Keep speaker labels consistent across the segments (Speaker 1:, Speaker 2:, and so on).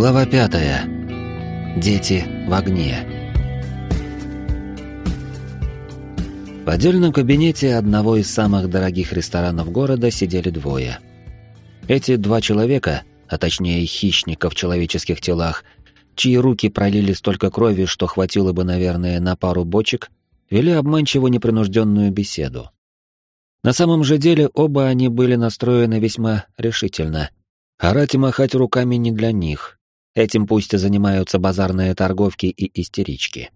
Speaker 1: Глава пятая. Дети в огне. В отдельном кабинете одного из самых дорогих ресторанов города сидели двое. Эти два человека, а точнее хищника в человеческих телах, чьи руки пролили столько крови, что хватило бы, наверное, на пару бочек, вели обманчиво непринужденную беседу. На самом же деле оба они были настроены весьма решительно. Орать и махать руками не для них, Этим пусть и занимаются базарные торговки и истерички.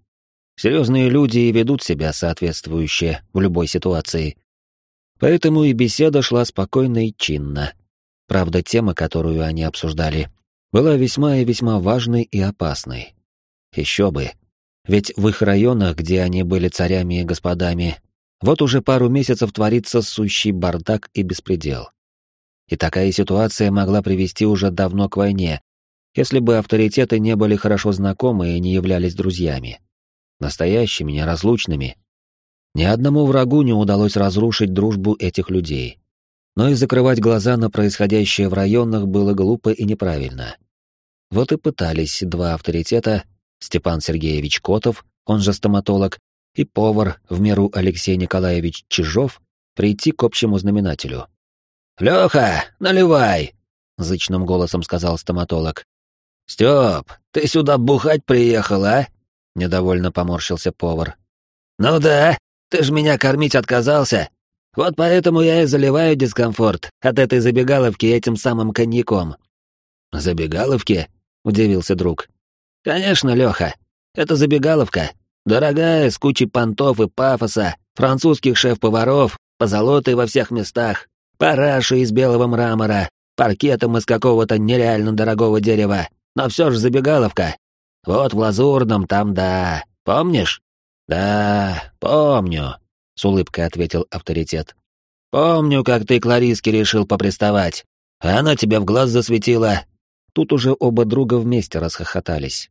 Speaker 1: Серьезные люди и ведут себя соответствующе в любой ситуации. Поэтому и беседа шла спокойно и чинно. Правда, тема, которую они обсуждали, была весьма и весьма важной и опасной. Еще бы. Ведь в их районах, где они были царями и господами, вот уже пару месяцев творится сущий бардак и беспредел. И такая ситуация могла привести уже давно к войне, если бы авторитеты не были хорошо знакомы и не являлись друзьями. Настоящими, неразлучными. Ни одному врагу не удалось разрушить дружбу этих людей. Но и закрывать глаза на происходящее в районах было глупо и неправильно. Вот и пытались два авторитета, Степан Сергеевич Котов, он же стоматолог, и повар, в меру Алексей Николаевич Чижов, прийти к общему знаменателю. «Лёха, наливай!» — зычным голосом сказал стоматолог. «Стёп, ты сюда бухать приехал, а?» — недовольно поморщился повар. «Ну да, ты ж меня кормить отказался. Вот поэтому я и заливаю дискомфорт от этой забегаловки этим самым коньяком». «Забегаловки?» — удивился друг. «Конечно, Лёха. Это забегаловка. Дорогая, с кучей понтов и пафоса, французских шеф-поваров, позолотой во всех местах, параши из белого мрамора, паркетом из какого-то нереально дорогого дерева, но все же забегаловка. Вот в Лазурном там да. Помнишь? Да, помню, с улыбкой ответил авторитет. Помню, как ты к Лариске решил поприставать. Она тебя в глаз засветила. Тут уже оба друга вместе расхохотались.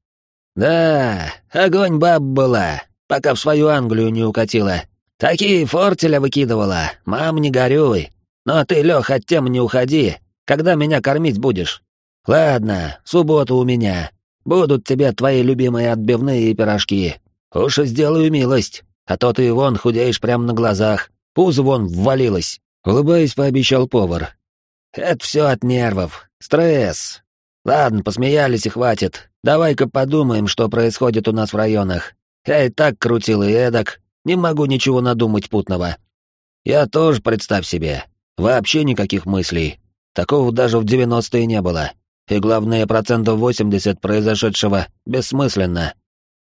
Speaker 1: Да, огонь баб была, пока в свою Англию не укатила. Такие фортеля выкидывала, мам, не горюй. Но ты, Лех, от темы не уходи. Когда меня кормить будешь? «Ладно, суббота у меня. Будут тебе твои любимые отбивные и пирожки. Уж и сделаю милость, а то ты вон худеешь прямо на глазах. Пузо вон ввалилось», — улыбаясь, пообещал повар. «Это все от нервов. Стресс. Ладно, посмеялись и хватит. Давай-ка подумаем, что происходит у нас в районах. Я и так крутил и эдак. Не могу ничего надумать путного. Я тоже, представь себе. Вообще никаких мыслей. Такого даже в девяностые не было. И главное, процентов 80 произошедшего бессмысленно.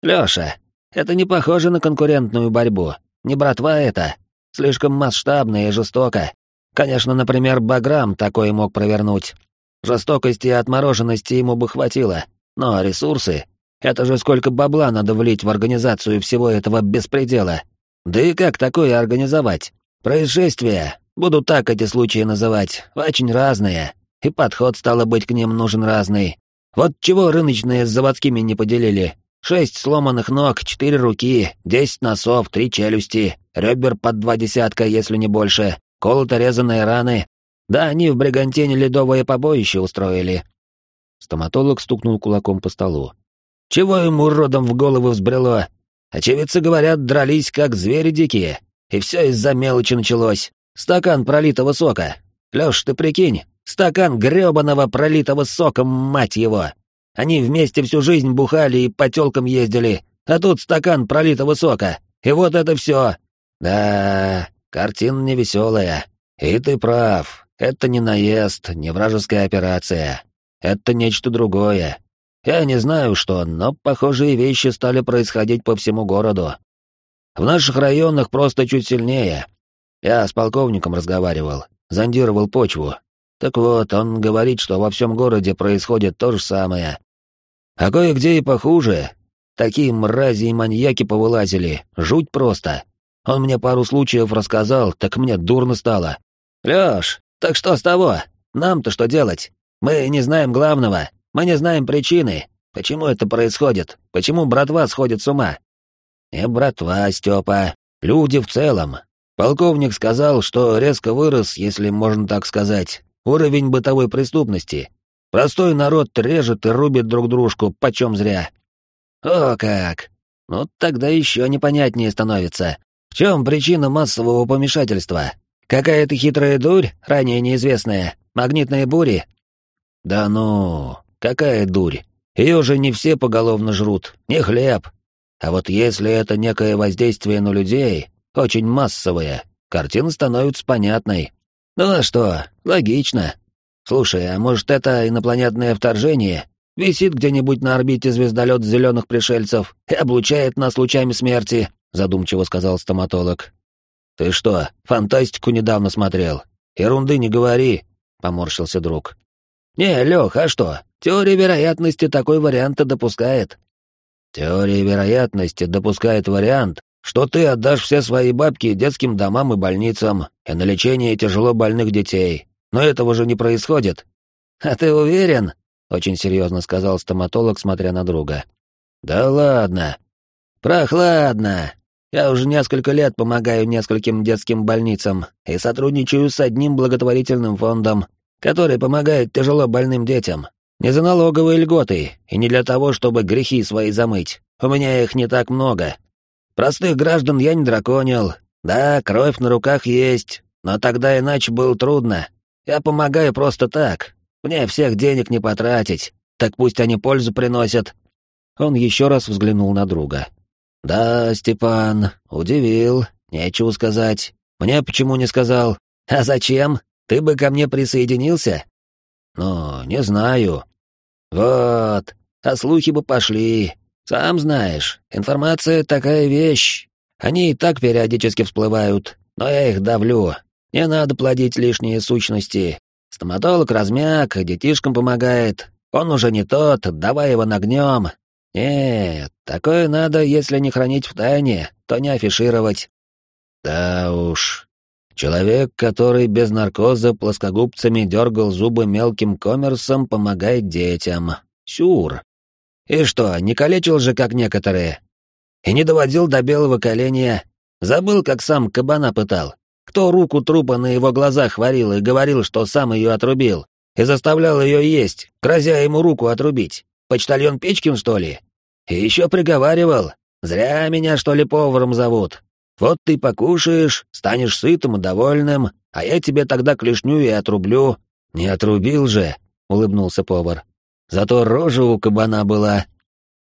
Speaker 1: Лёша, это не похоже на конкурентную борьбу. Не братва это. Слишком масштабно и жестоко. Конечно, например, Баграм такое мог провернуть. Жестокости и отмороженности ему бы хватило. Но ресурсы... Это же сколько бабла надо влить в организацию всего этого беспредела. Да и как такое организовать? Происшествия, буду так эти случаи называть, очень разные. И подход, стало быть, к ним нужен разный. Вот чего рыночные с заводскими не поделили. Шесть сломанных ног, четыре руки, десять носов, три челюсти, ребер под два десятка, если не больше, колото-резанные раны. Да они в Бригантине ледовое побоище устроили. Стоматолог стукнул кулаком по столу. Чего ему уродом в голову взбрело? Очевидцы говорят, дрались как звери дикие. И все из-за мелочи началось. Стакан пролитого сока. Лёш, ты прикинь, Стакан грёбаного пролитого соком, мать его! Они вместе всю жизнь бухали и по тёлкам ездили, а тут стакан пролитого сока, и вот это всё. Да, картина невеселая. И ты прав, это не наезд, не вражеская операция. Это нечто другое. Я не знаю что, но похожие вещи стали происходить по всему городу. В наших районах просто чуть сильнее. Я с полковником разговаривал, зондировал почву, так вот, он говорит, что во всем городе происходит то же самое. А кое-где и похуже. Такие мрази и маньяки повылазили, жуть просто. Он мне пару случаев рассказал, так мне дурно стало. Лёш, так что с того? Нам-то что делать? Мы не знаем главного, мы не знаем причины. Почему это происходит? Почему братва сходит с ума? Не братва, Степа, люди в целом. Полковник сказал, что резко вырос, если можно так сказать, Уровень бытовой преступности. Простой народ режет и рубит друг дружку, почем зря. О как! Ну, тогда еще непонятнее становится. В чем причина массового помешательства? Какая-то хитрая дурь, ранее неизвестная, магнитные бури? Да ну, какая дурь? Ее же не все поголовно жрут, не хлеб. А вот если это некое воздействие на людей, очень массовое, картина становится понятной. Ну а что, логично. Слушай, а может это инопланетное вторжение? Висит где-нибудь на орбите звездолет зеленых пришельцев и облучает нас лучами смерти, задумчиво сказал стоматолог. Ты что, фантастику недавно смотрел? Ерунды не говори, поморщился друг. Не, Лех, а что? Теория вероятности такой вариант допускает. Теория вероятности допускает вариант, что ты отдашь все свои бабки детским домам и больницам и на лечение тяжело больных детей. Но этого же не происходит. А ты уверен? Очень серьезно сказал стоматолог, смотря на друга. Да ладно. Прохладно. Я уже несколько лет помогаю нескольким детским больницам и сотрудничаю с одним благотворительным фондом, который помогает тяжело больным детям. Не за налоговые льготы, и не для того, чтобы грехи свои замыть. У меня их не так много. Простых граждан я не драконил. Да, кровь на руках есть, но тогда иначе было трудно. Я помогаю просто так. Мне всех денег не потратить. Так пусть они пользу приносят. Он еще раз взглянул на друга. Да, Степан, удивил, нечего сказать. Мне почему не сказал? А зачем? Ты бы ко мне присоединился? «Ну, не знаю». «Вот, а слухи бы пошли. Сам знаешь, информация такая вещь. Они и так периодически всплывают, но я их давлю. Не надо плодить лишние сущности. Стоматолог размяк, детишкам помогает. Он уже не тот, давай его нагнем. Нет, такое надо, если не хранить в тайне, то не афишировать». «Да уж, Человек, который без наркоза плоскогубцами дергал зубы мелким коммерсом, помогает детям. Сюр. И что, не калечил же, как некоторые? И не доводил до белого коленя. Забыл, как сам кабана пытал. Кто руку трупа на его глазах варил и говорил, что сам ее отрубил, и заставлял ее есть, грозя ему руку отрубить. Почтальон Печкин, что ли? И еще приговаривал. Зря меня, что ли, поваром зовут. Вот ты покушаешь, станешь сытым и довольным, а я тебе тогда клешню и отрублю. Не отрубил же, улыбнулся повар. Зато рожа у кабана была.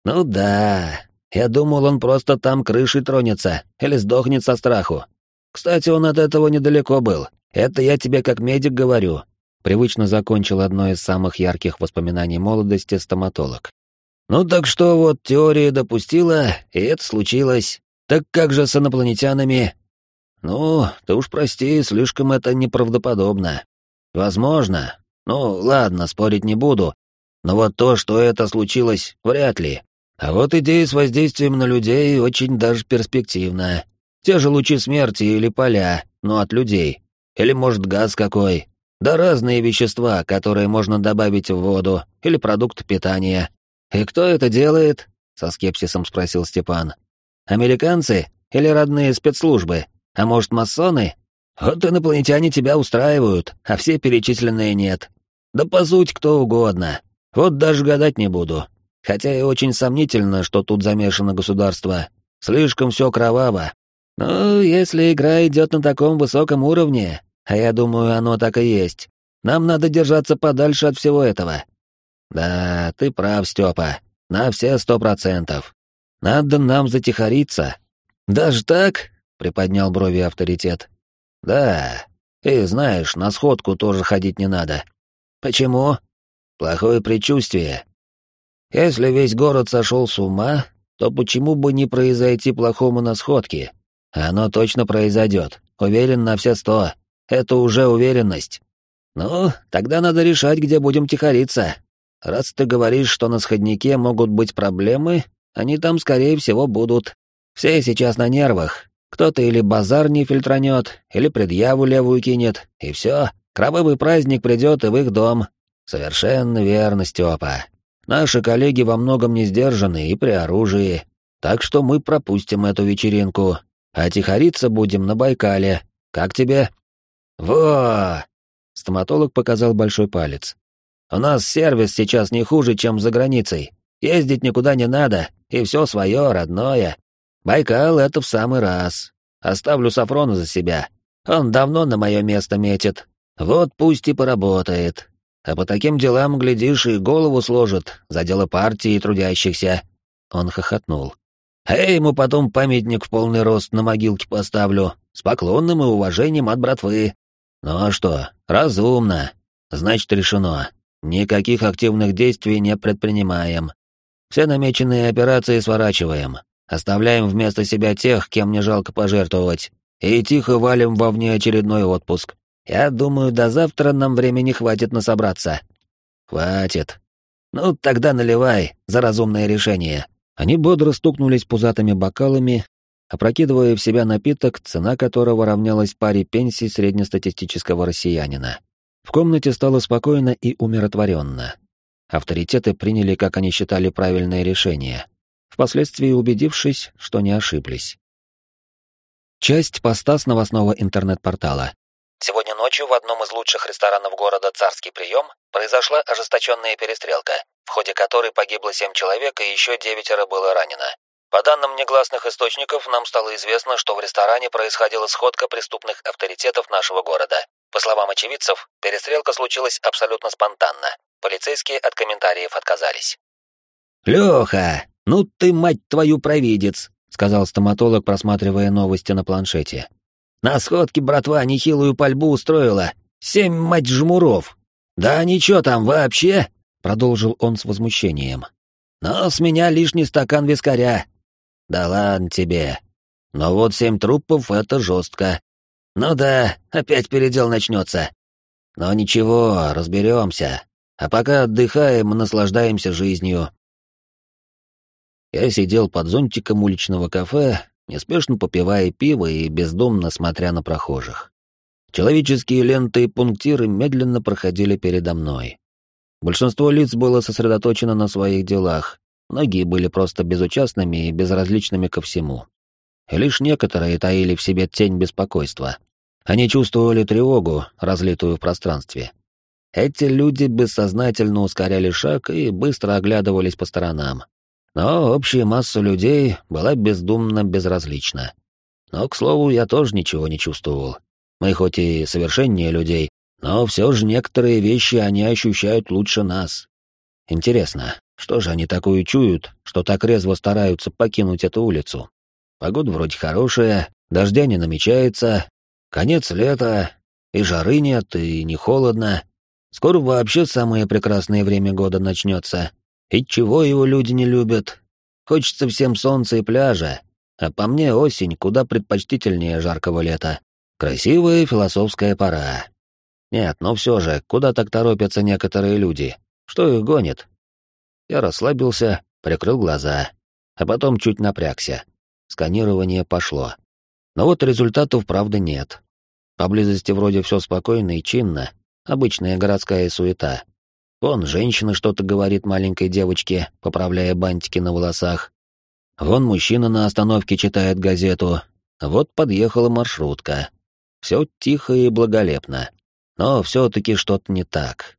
Speaker 1: Ну да, я думал, он просто там крышей тронется или сдохнет со страху. Кстати, он от этого недалеко был. Это я тебе как медик говорю. Привычно закончил одно из самых ярких воспоминаний молодости стоматолог. Ну так что вот теория допустила, и это случилось. Так как же с инопланетянами? Ну, ты уж прости, слишком это неправдоподобно. Возможно. Ну, ладно, спорить не буду. Но вот то, что это случилось, вряд ли. А вот идея с воздействием на людей очень даже перспективная. Те же лучи смерти или поля, но от людей. Или, может, газ какой. Да разные вещества, которые можно добавить в воду, или продукт питания. «И кто это делает?» — со скепсисом спросил Степан. Американцы или родные спецслужбы? А может, масоны? Вот инопланетяне тебя устраивают, а все перечисленные нет. Да по сути кто угодно. Вот даже гадать не буду. Хотя и очень сомнительно, что тут замешано государство. Слишком все кроваво. Ну, если игра идет на таком высоком уровне, а я думаю, оно так и есть, нам надо держаться подальше от всего этого. Да, ты прав, Степа. На все сто процентов. Надо нам затихариться. Даже так? Приподнял брови авторитет. Да. И знаешь, на сходку тоже ходить не надо. Почему? Плохое предчувствие. Если весь город сошел с ума, то почему бы не произойти плохому на сходке? Оно точно произойдет. Уверен на все сто. Это уже уверенность. Ну, тогда надо решать, где будем тихориться. Раз ты говоришь, что на сходнике могут быть проблемы, они там, скорее всего, будут. Все сейчас на нервах. Кто-то или базар не фильтранет, или предъяву левую кинет, и все. Кровавый праздник придет и в их дом. Совершенно верно, Степа. Наши коллеги во многом не сдержаны и при оружии. Так что мы пропустим эту вечеринку. А тихориться будем на Байкале. Как тебе? Во! Стоматолог показал большой палец. У нас сервис сейчас не хуже, чем за границей. Ездить никуда не надо, и все свое, родное. Байкал — это в самый раз. Оставлю Сафрона за себя. Он давно на мое место метит. Вот пусть и поработает. А по таким делам, глядишь, и голову сложит за дело партии и трудящихся. Он хохотнул. А я ему потом памятник в полный рост на могилке поставлю, с поклонным и уважением от братвы. Ну а что, разумно. Значит, решено. Никаких активных действий не предпринимаем. Все намеченные операции сворачиваем. Оставляем вместо себя тех, кем не жалко пожертвовать. И тихо валим во внеочередной отпуск. Я думаю, до завтра нам времени хватит насобраться. Хватит. Ну, тогда наливай за разумное решение. Они бодро стукнулись пузатыми бокалами, опрокидывая в себя напиток, цена которого равнялась паре пенсий среднестатистического россиянина. В комнате стало спокойно и умиротворенно. Авторитеты приняли, как они считали, правильное решение, впоследствии убедившись, что не ошиблись. Часть поста с новостного интернет-портала.
Speaker 2: Сегодня ночью в одном из лучших ресторанов города «Царский прием» произошла ожесточенная перестрелка, в ходе которой погибло семь человек и еще девятеро было ранено. По данным негласных источников, нам стало известно, что в ресторане происходила сходка преступных авторитетов нашего города. По словам очевидцев, перестрелка случилась абсолютно спонтанно. Полицейские от комментариев отказались.
Speaker 1: «Леха, ну ты, мать твою, провидец!» — сказал стоматолог, просматривая новости на планшете. «На сходке братва нехилую пальбу устроила. Семь, мать, жмуров. Да ничего там вообще!» — продолжил он с возмущением. «Но с меня лишний стакан вискаря, да ладно тебе. Но вот семь трупов — это жестко. Ну да, опять передел начнется. Но ничего, разберемся. А пока отдыхаем и наслаждаемся жизнью. Я сидел под зонтиком уличного кафе, неспешно попивая пиво и бездумно смотря на прохожих. Человеческие ленты и пунктиры медленно проходили передо мной. Большинство лиц было сосредоточено на своих делах, Многие были просто безучастными и безразличными ко всему. И лишь некоторые таили в себе тень беспокойства. Они чувствовали тревогу, разлитую в пространстве. Эти люди бессознательно ускоряли шаг и быстро оглядывались по сторонам. Но общая масса людей была бездумно безразлична. Но, к слову, я тоже ничего не чувствовал. Мы хоть и совершеннее людей, но все же некоторые вещи они ощущают лучше нас. Интересно, что же они такое чуют, что так резво стараются покинуть эту улицу? Погода вроде хорошая, дождя не намечается, конец лета, и жары нет, и не холодно. Скоро вообще самое прекрасное время года начнется. И чего его люди не любят? Хочется всем солнца и пляжа, а по мне осень куда предпочтительнее жаркого лета. Красивая философская пора. Нет, но все же, куда так торопятся некоторые люди? Что их гонит? Я расслабился, прикрыл глаза, а потом чуть напрягся. Сканирование пошло. Но вот результатов, правда, нет. Поблизости вроде все спокойно и чинно, обычная городская суета. Вон женщина что-то говорит маленькой девочке, поправляя бантики на волосах. Вон мужчина на остановке читает газету. Вот подъехала маршрутка. Все тихо и благолепно. Но все-таки что-то не так.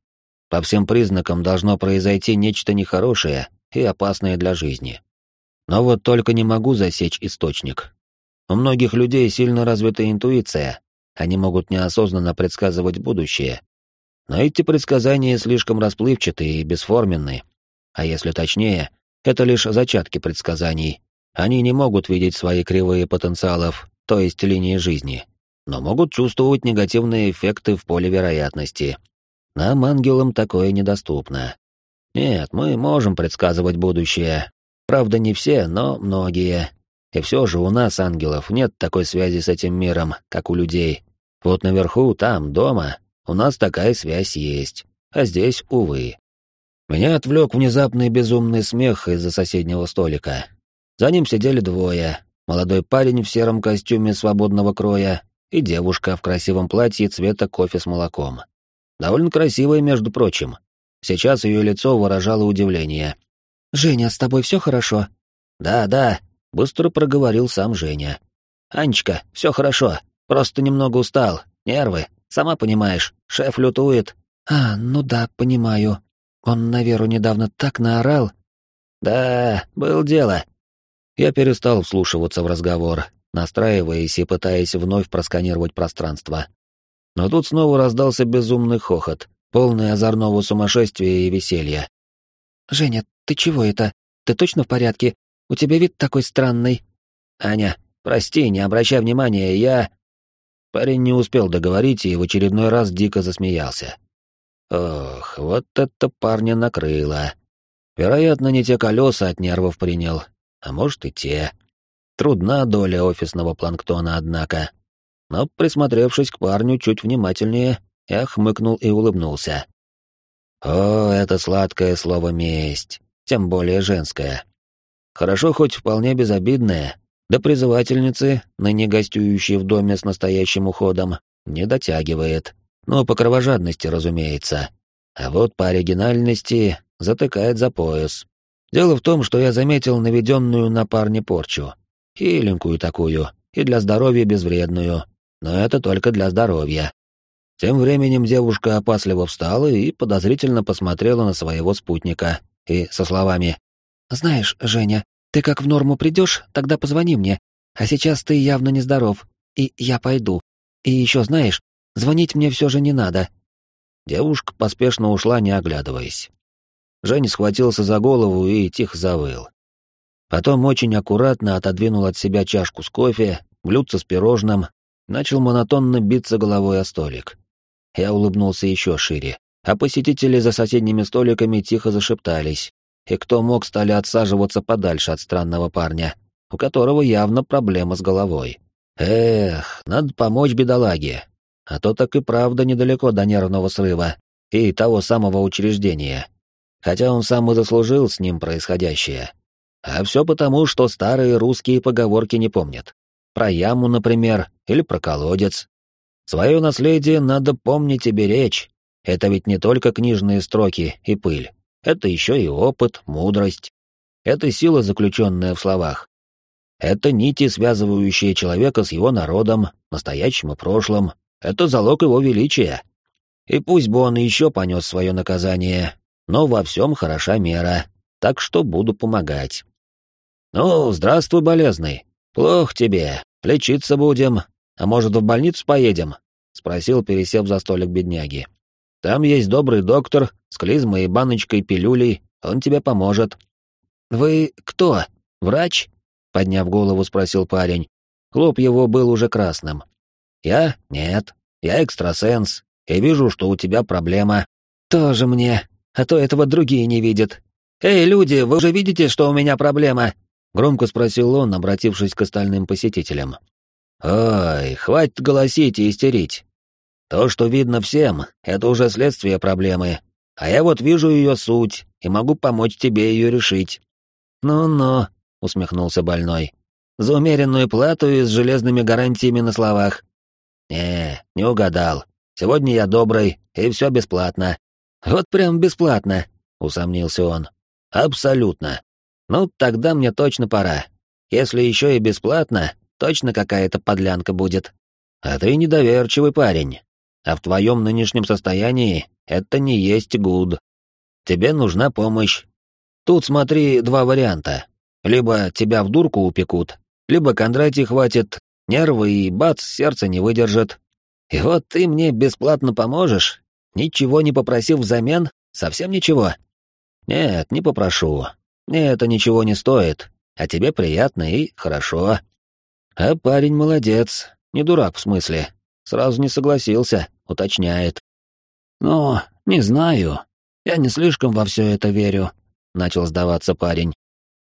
Speaker 1: По всем признакам должно произойти нечто нехорошее и опасное для жизни. Но вот только не могу засечь источник. У многих людей сильно развита интуиция, они могут неосознанно предсказывать будущее. Но эти предсказания слишком расплывчатые и бесформенные. А если точнее, это лишь зачатки предсказаний. Они не могут видеть свои кривые потенциалов, то есть линии жизни, но могут чувствовать негативные эффекты в поле вероятности, нам, ангелам, такое недоступно. Нет, мы можем предсказывать будущее. Правда, не все, но многие. И все же у нас, ангелов, нет такой связи с этим миром, как у людей. Вот наверху, там, дома, у нас такая связь есть. А здесь, увы. Меня отвлек внезапный безумный смех из-за соседнего столика. За ним сидели двое. Молодой парень в сером костюме свободного кроя и девушка в красивом платье цвета кофе с молоком. Довольно красивая, между прочим. Сейчас ее лицо выражало удивление.
Speaker 3: «Женя, с тобой все хорошо?»
Speaker 1: «Да, да», — быстро проговорил сам Женя. «Анечка, все хорошо, просто немного устал, нервы, сама понимаешь, шеф лютует.
Speaker 4: А, ну да, понимаю. Он на Веру недавно так наорал.
Speaker 1: Да, был дело. Я перестал вслушиваться в разговор, настраиваясь и пытаясь вновь просканировать пространство. Но тут снова раздался безумный хохот, полный озорного сумасшествия и веселья.
Speaker 4: «Женя, ты чего это? Ты точно в порядке? У тебя вид такой странный».
Speaker 1: «Аня, прости, не обращай внимания, я...» Парень не успел договорить и в очередной раз дико засмеялся. Ох, вот это парня накрыло. Вероятно, не те колеса от нервов принял, а может и те. Трудна доля офисного планктона, однако. Но, присмотревшись к парню чуть внимательнее, я хмыкнул и улыбнулся. О, это сладкое слово «месть», тем более женское. Хорошо хоть вполне безобидное, до призывательницы, ныне гостюющей в доме с настоящим уходом, не дотягивает. Ну, по кровожадности, разумеется. А вот по оригинальности затыкает за пояс. Дело в том, что я заметил наведенную на парня порчу. Хиленькую такую, и для здоровья безвредную. Но это только для здоровья. Тем временем девушка опасливо встала и подозрительно посмотрела на своего спутника. И со словами
Speaker 4: «Знаешь, Женя, ты как в норму придешь, тогда позвони мне. А сейчас ты явно нездоров, и я пойду. И еще знаешь, Звонить мне все же не надо».
Speaker 1: Девушка поспешно ушла, не оглядываясь. Женя схватился за голову и тихо завыл. Потом очень аккуратно отодвинул от себя чашку с кофе, блюдце с пирожным, начал монотонно биться головой о столик. Я улыбнулся еще шире, а посетители за соседними столиками тихо зашептались, и кто мог стали отсаживаться подальше от странного парня, у которого явно проблема с головой. Эх, надо помочь бедолаге, а то так и правда недалеко до нервного срыва и того самого учреждения. Хотя он сам и заслужил с ним происходящее. А все потому, что старые русские поговорки не помнят. Про яму, например, или про колодец. Свое наследие надо помнить и беречь. Это ведь не только книжные строки и пыль. Это еще и опыт, мудрость. Это сила, заключенная в словах. Это нити, связывающие человека с его народом, настоящим и прошлым, это залог его величия. И пусть бы он еще понес свое наказание, но во всем хороша мера, так что буду помогать. Ну, здравствуй, болезный. Плохо тебе, лечиться будем, а может, в больницу поедем? Спросил, пересев за столик бедняги. Там есть добрый доктор с клизмой и баночкой пилюлей, он тебе поможет. Вы кто? Врач? Подняв голову, спросил парень. Лоб его был уже красным. Я? Нет. Я экстрасенс, и вижу, что у тебя проблема.
Speaker 4: Тоже мне, а то этого другие не видят. Эй, люди, вы уже видите, что у меня проблема?
Speaker 1: Громко спросил он, обратившись к остальным посетителям. Ой, хватит голосить и истерить. То, что видно всем, это уже следствие проблемы. А я вот вижу ее суть и могу помочь тебе ее решить.
Speaker 4: Ну-ну, усмехнулся больной. За умеренную плату и с железными гарантиями на словах.
Speaker 1: «Не, не угадал. Сегодня я добрый, и все бесплатно».
Speaker 4: «Вот прям бесплатно», —
Speaker 1: усомнился он. «Абсолютно. Ну, тогда мне точно пора. Если еще и бесплатно, точно какая-то подлянка будет. А ты недоверчивый парень. А в твоем нынешнем состоянии это не есть гуд. Тебе нужна помощь. Тут смотри два варианта. Либо тебя в дурку упекут, либо Кондратий хватит Нервы и бац, сердце не выдержит. И вот ты мне бесплатно поможешь, ничего не попросив взамен, совсем ничего. Нет, не попрошу. Мне это ничего не стоит, а тебе приятно и хорошо. А парень молодец, не дурак в смысле. Сразу не согласился, уточняет. Ну, не знаю. Я не слишком во все это верю, начал сдаваться парень.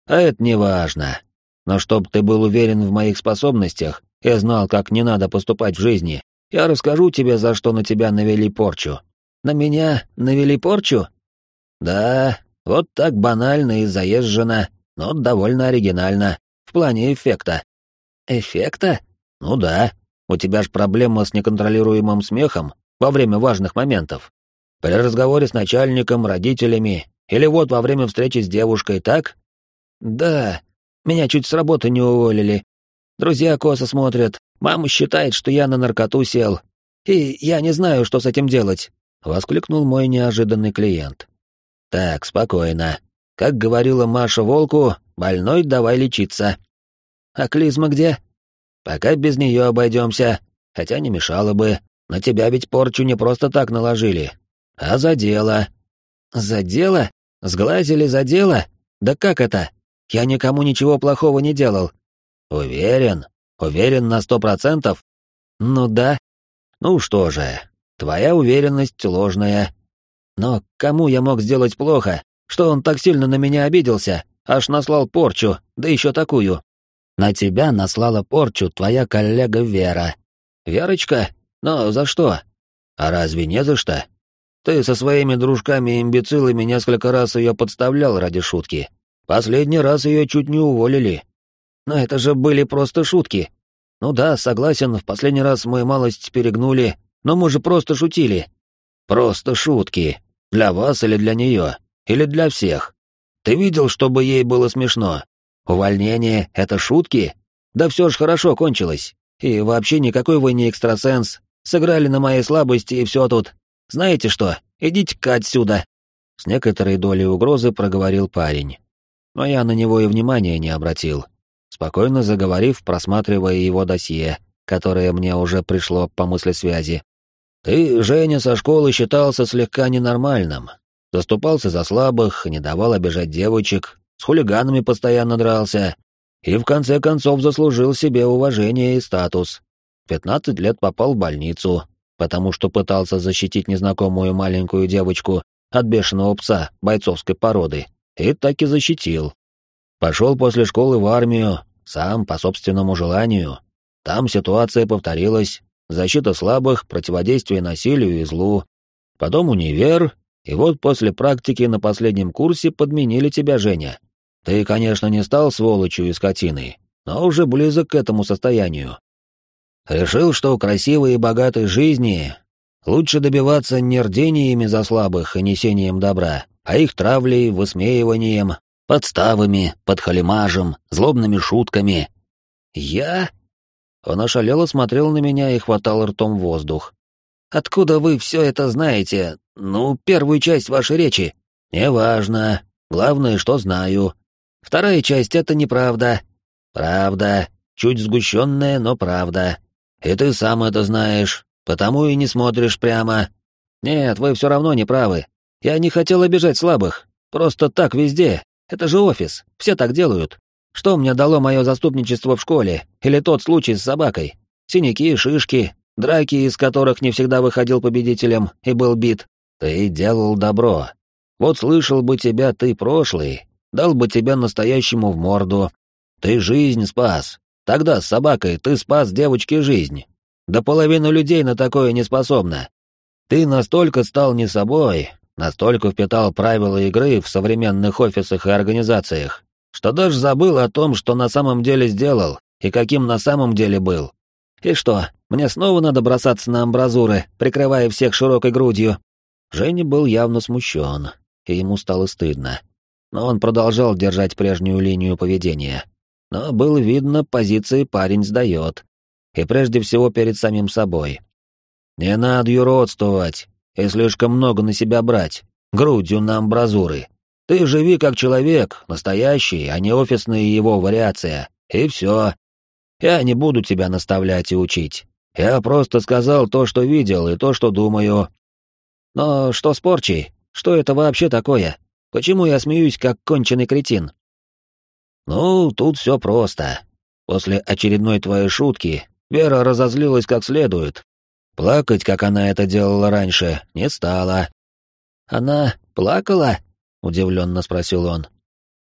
Speaker 1: А это не важно. Но чтоб ты был уверен в моих способностях, я знал, как не надо поступать в жизни. Я расскажу тебе, за что на тебя навели порчу.
Speaker 4: На меня навели порчу?
Speaker 1: Да, вот так банально и заезжено, но довольно оригинально, в плане эффекта.
Speaker 4: Эффекта?
Speaker 1: Ну да. У тебя ж проблема с неконтролируемым смехом во время важных моментов. При разговоре с начальником, родителями, или вот во время встречи с девушкой, так?
Speaker 4: Да, меня чуть с работы не уволили, Друзья косо смотрят, мама считает, что я на наркоту сел. И я не знаю, что с этим делать.
Speaker 1: — воскликнул мой неожиданный клиент. «Так, спокойно. Как говорила Маша Волку, больной давай лечиться». «А клизма где?» «Пока без нее обойдемся, хотя не мешало бы. На тебя ведь порчу не просто так наложили, а за дело». «За дело? Сглазили за дело? Да как это? Я никому ничего плохого не делал». «Уверен? Уверен на сто процентов?» «Ну да». «Ну что же, твоя уверенность ложная». «Но кому я мог сделать плохо? Что он так сильно на меня обиделся? Аж наслал порчу, да еще такую». «На тебя наслала порчу твоя коллега Вера». «Верочка? Но за что?» «А разве не за что? Ты со своими дружками-имбецилами несколько раз ее подставлял ради шутки. Последний раз ее чуть не уволили. Но это же были просто шутки. Ну да, согласен, в последний раз мы малость перегнули, но мы же просто шутили. Просто шутки. Для вас или для нее? Или для всех? Ты видел, чтобы ей было смешно? Увольнение — это шутки? Да все ж хорошо кончилось. И вообще никакой вы не экстрасенс. Сыграли на моей слабости и все тут. Знаете что, идите-ка отсюда. С некоторой долей угрозы проговорил парень. Но я на него и внимания не обратил спокойно заговорив, просматривая его досье, которое мне уже пришло по мысли связи. «Ты, Женя, со школы считался слегка ненормальным. Заступался за слабых, не давал обижать девочек, с хулиганами постоянно дрался и в конце концов заслужил себе уважение и статус. Пятнадцать лет попал в больницу, потому что пытался защитить незнакомую маленькую девочку от бешеного пса бойцовской породы, и так и защитил. Пошел после школы в армию, сам по собственному желанию. Там ситуация повторилась. Защита слабых, противодействие насилию и злу. Потом универ, и вот после практики на последнем курсе подменили тебя, Женя. Ты, конечно, не стал сволочью и скотиной, но уже близок к этому состоянию. Решил, что красивой и богатой жизни лучше добиваться не рдениями за слабых и несением добра, а их травлей, высмеиванием, подставами, подхалимажем, злобными шутками. Я? Он ошалело смотрел на меня и хватал ртом воздух. Откуда вы все это знаете? Ну, первую часть вашей речи. Неважно. Главное, что знаю. Вторая часть — это неправда. Правда. Чуть сгущенная, но правда. И ты сам это знаешь, потому и не смотришь прямо. Нет, вы все равно не правы. Я не хотел обижать слабых. Просто так везде, это же офис, все так делают. Что мне дало мое заступничество в школе, или тот случай с собакой? Синяки, шишки, драки, из которых не всегда выходил победителем и был бит. Ты делал добро. Вот слышал бы тебя ты прошлый, дал бы тебя настоящему в морду. Ты жизнь спас. Тогда с собакой ты спас девочке жизнь. Да половина людей на такое не способна. Ты настолько стал не собой, настолько впитал правила игры в современных офисах и организациях, что даже забыл о том, что на самом деле сделал и каким на самом деле был. И что, мне снова надо бросаться на амбразуры, прикрывая всех широкой грудью? Женя был явно смущен, и ему стало стыдно. Но он продолжал держать прежнюю линию поведения. Но было видно, позиции парень сдает. И прежде всего перед самим собой. «Не надо юродствовать и слишком много на себя брать, грудью на амбразуры. Ты живи как человек, настоящий, а не офисная его вариация, и все. Я не буду тебя наставлять и учить. Я просто сказал то, что видел, и то, что думаю. Но что с порчей? Что это вообще такое? Почему я смеюсь, как конченый кретин? Ну, тут все просто. После очередной твоей шутки Вера разозлилась как следует, Плакать, как она это делала раньше, не стала. «Она плакала?» — удивленно спросил он.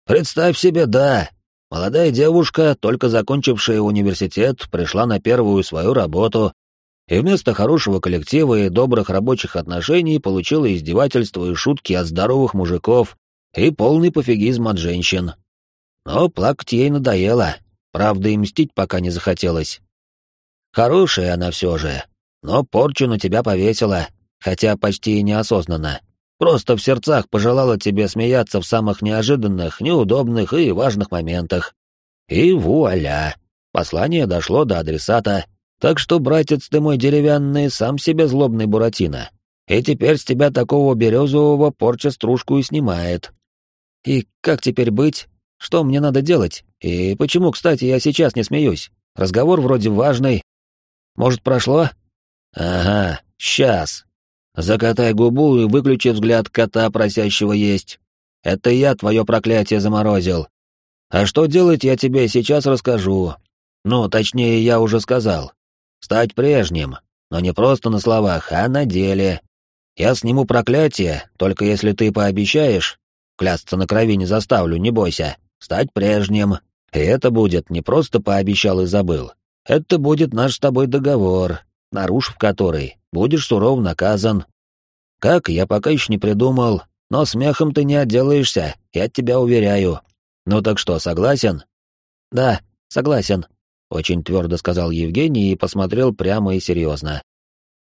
Speaker 1: «Представь себе, да. Молодая девушка, только закончившая университет, пришла на первую свою работу, и вместо хорошего коллектива и добрых рабочих отношений получила издевательства и шутки от здоровых мужиков и полный пофигизм от женщин. Но плакать ей надоело, правда и мстить пока не захотелось. Хорошая она все же, но порчу на тебя повесила, хотя почти и неосознанно. Просто в сердцах пожелала тебе смеяться в самых неожиданных, неудобных и важных моментах. И вуаля! Послание дошло до адресата. Так что, братец ты мой деревянный, сам себе злобный Буратино. И теперь с тебя такого березового порча стружку и снимает.
Speaker 5: И как теперь быть? Что мне надо делать? И почему, кстати, я сейчас не смеюсь? Разговор вроде важный. Может, прошло?
Speaker 1: Ага, сейчас. Закатай губу и выключи взгляд кота, просящего есть. Это я твое проклятие заморозил. А что делать, я тебе сейчас расскажу. Ну, точнее, я уже сказал. Стать прежним, но не просто на словах, а на деле. Я сниму проклятие, только если ты пообещаешь, клясться на крови не заставлю, не бойся, стать прежним. И это будет не просто пообещал и забыл. Это будет наш с тобой договор, нарушив который, будешь сурово наказан. Как, я пока еще не придумал, но смехом ты не отделаешься, я тебя уверяю. Ну так что, согласен?
Speaker 5: Да, согласен,
Speaker 1: очень твердо сказал Евгений и посмотрел прямо и серьезно.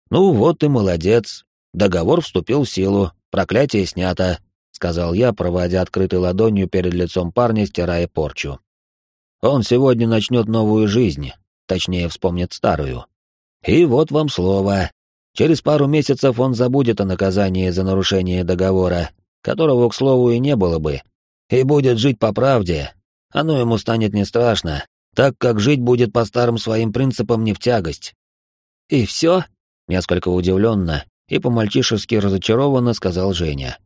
Speaker 1: Ну вот и молодец. Договор вступил в силу, проклятие снято, сказал я, проводя открытой ладонью перед лицом парня, стирая порчу. Он сегодня начнет новую жизнь, точнее вспомнит старую. И вот вам слово. Через пару месяцев он забудет о наказании за нарушение договора, которого, к слову, и не было бы, и будет жить по правде. Оно ему станет не страшно, так как жить будет по старым своим принципам не в тягость.
Speaker 5: И все?
Speaker 1: Несколько удивленно и по-мальчишески разочарованно сказал Женя.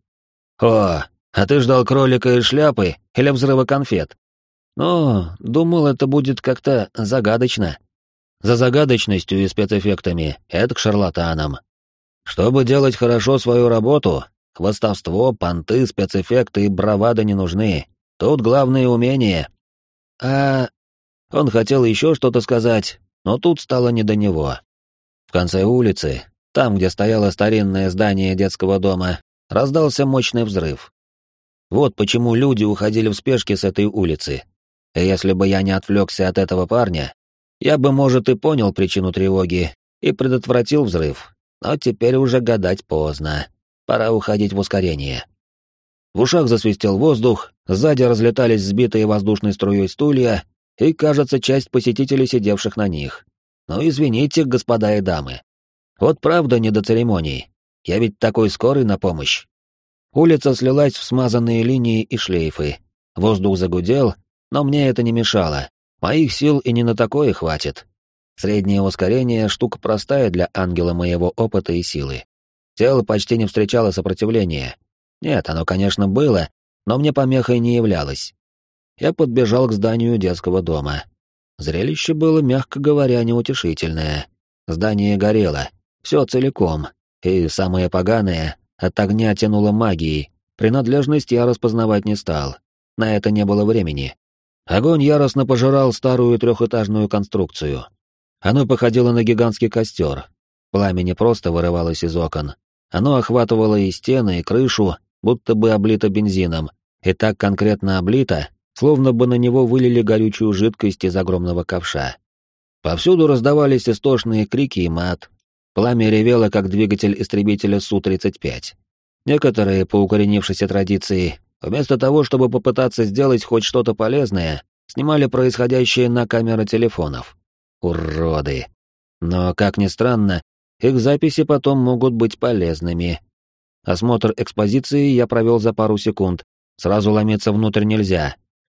Speaker 1: «О, а ты ждал кролика и шляпы или взрыва конфет?»
Speaker 5: «Ну, думал, это будет как-то загадочно»,
Speaker 1: за загадочностью и спецэффектами — это к шарлатанам. Чтобы делать хорошо свою работу, хвостовство, понты, спецэффекты и бравада не нужны. Тут главное умение.
Speaker 5: А...
Speaker 1: Он хотел еще что-то сказать, но тут стало не до него. В конце улицы, там, где стояло старинное здание детского дома, раздался мощный взрыв. Вот почему люди уходили в спешке с этой улицы. И если бы я не отвлекся от этого парня, я бы, может, и понял причину тревоги и предотвратил взрыв, но теперь уже гадать поздно. Пора уходить в ускорение. В ушах засвистел воздух, сзади разлетались сбитые воздушной струей стулья, и, кажется, часть посетителей, сидевших на них. Ну, извините, господа и дамы. Вот правда не до церемоний. Я ведь такой скорый на помощь. Улица слилась в смазанные линии и шлейфы. Воздух загудел, но мне это не мешало. Моих сил и не на такое хватит. Среднее ускорение — штука простая для ангела моего опыта и силы. Тело почти не встречало сопротивления. Нет, оно, конечно, было, но мне помехой не являлось. Я подбежал к зданию детского дома. Зрелище было, мягко говоря, неутешительное. Здание горело, все целиком, и самое поганое, от огня тянуло магией. Принадлежность я распознавать не стал. На это не было времени. Огонь яростно пожирал старую трехэтажную конструкцию. Оно походило на гигантский костер. Пламя не просто вырывалось из окон. Оно охватывало и стены, и крышу, будто бы облито бензином. И так конкретно облито, словно бы на него вылили горючую жидкость из огромного ковша. Повсюду раздавались истошные крики и мат. Пламя ревело, как двигатель истребителя Су-35. Некоторые, по укоренившейся традиции, Вместо того, чтобы попытаться сделать хоть что-то полезное, снимали происходящее на камеры телефонов. Уроды. Но, как ни странно, их записи потом могут быть полезными. Осмотр экспозиции я провел за пару секунд. Сразу ломиться внутрь нельзя.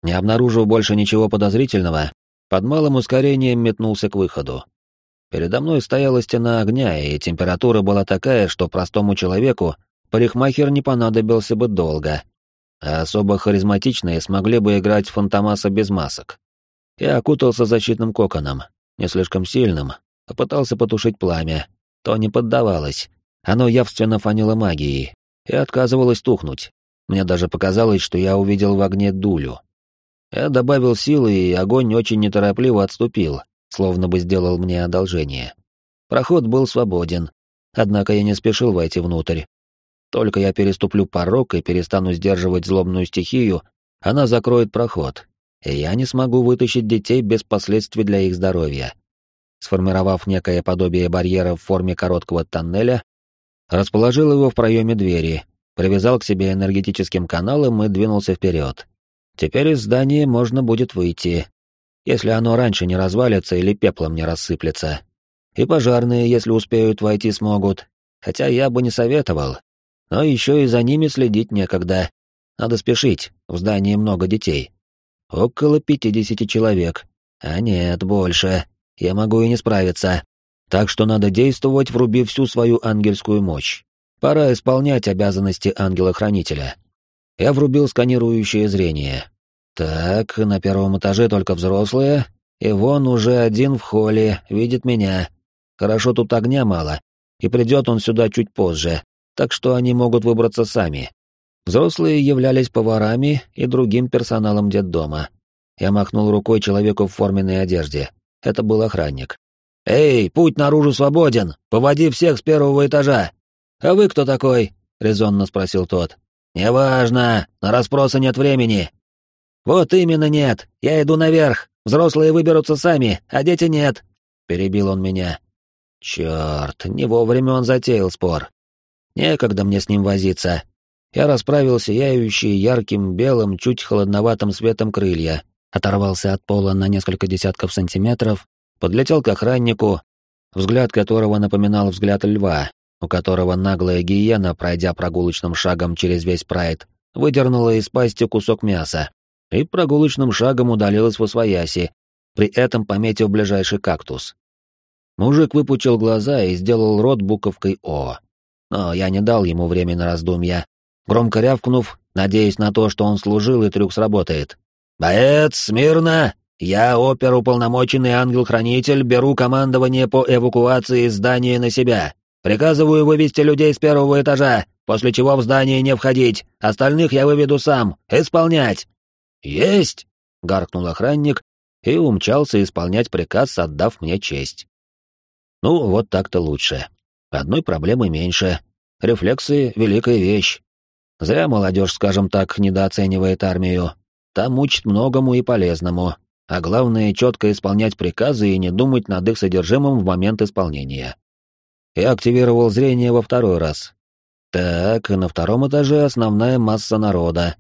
Speaker 1: Не обнаружив больше ничего подозрительного, под малым ускорением метнулся к выходу. Передо мной стояла стена огня, и температура была такая, что простому человеку парикмахер не понадобился бы долго, а особо харизматичные смогли бы играть Фантомаса без масок. Я окутался защитным коконом, не слишком сильным, попытался потушить пламя, то не поддавалось. Оно явственно фанило магией и отказывалось тухнуть. Мне даже показалось, что я увидел в огне дулю. Я добавил силы, и огонь очень неторопливо отступил, словно бы сделал мне одолжение. Проход был свободен, однако я не спешил войти внутрь, только я переступлю порог и перестану сдерживать злобную стихию, она закроет проход, и я не смогу вытащить детей без последствий для их здоровья. Сформировав некое подобие барьера в форме короткого тоннеля, расположил его в проеме двери, привязал к себе энергетическим каналом и двинулся вперед. Теперь из здания можно будет выйти, если оно раньше не развалится или пеплом не рассыплется. И пожарные, если успеют войти, смогут, хотя я бы не советовал. Но еще и за ними следить некогда. Надо спешить, в здании много детей. Около пятидесяти человек. А нет, больше. Я могу и не справиться. Так что надо действовать, врубив всю свою ангельскую мощь. Пора исполнять обязанности ангела-хранителя. Я врубил сканирующее зрение. Так, на первом этаже только взрослые, и вон уже один в холле, видит меня. Хорошо тут огня мало, и придет он сюда чуть позже, так что они могут выбраться сами. Взрослые являлись поварами и другим персоналом детдома. Я махнул рукой человеку в форменной одежде. Это был охранник. «Эй, путь наружу свободен! Поводи всех с первого этажа!» «А вы кто такой?» — резонно спросил тот. «Неважно, на расспросы нет времени». «Вот именно нет, я иду наверх, взрослые выберутся сами, а дети нет», — перебил он меня. Черт, не вовремя он затеял спор. Некогда мне с ним возиться. Я расправил сияющие ярким белым, чуть холодноватым светом крылья, оторвался от пола на несколько десятков сантиметров, подлетел к охраннику, взгляд которого напоминал взгляд льва, у которого наглая гиена, пройдя прогулочным шагом через весь прайд, выдернула из пасти кусок мяса и прогулочным шагом удалилась в освояси, при этом пометив ближайший кактус. Мужик выпучил глаза и сделал рот буковкой «О». Но я не дал ему время на раздумья, громко рявкнув, надеясь на то, что он служил и трюк сработает. «Боец, смирно! Я, оперуполномоченный ангел-хранитель, беру командование по эвакуации здания на себя. Приказываю вывести людей с первого этажа, после чего в здание не входить. Остальных я выведу сам. Исполнять!» «Есть!» — гаркнул охранник и умчался исполнять приказ, отдав мне честь. Ну, вот так-то лучше. Одной проблемы меньше. Рефлексы — великая вещь. Зря молодежь, скажем так, недооценивает армию. Там учат многому и полезному. А главное — четко исполнять приказы и не думать над их содержимым в момент исполнения. Я активировал зрение во второй раз. Так, на втором этаже основная масса народа.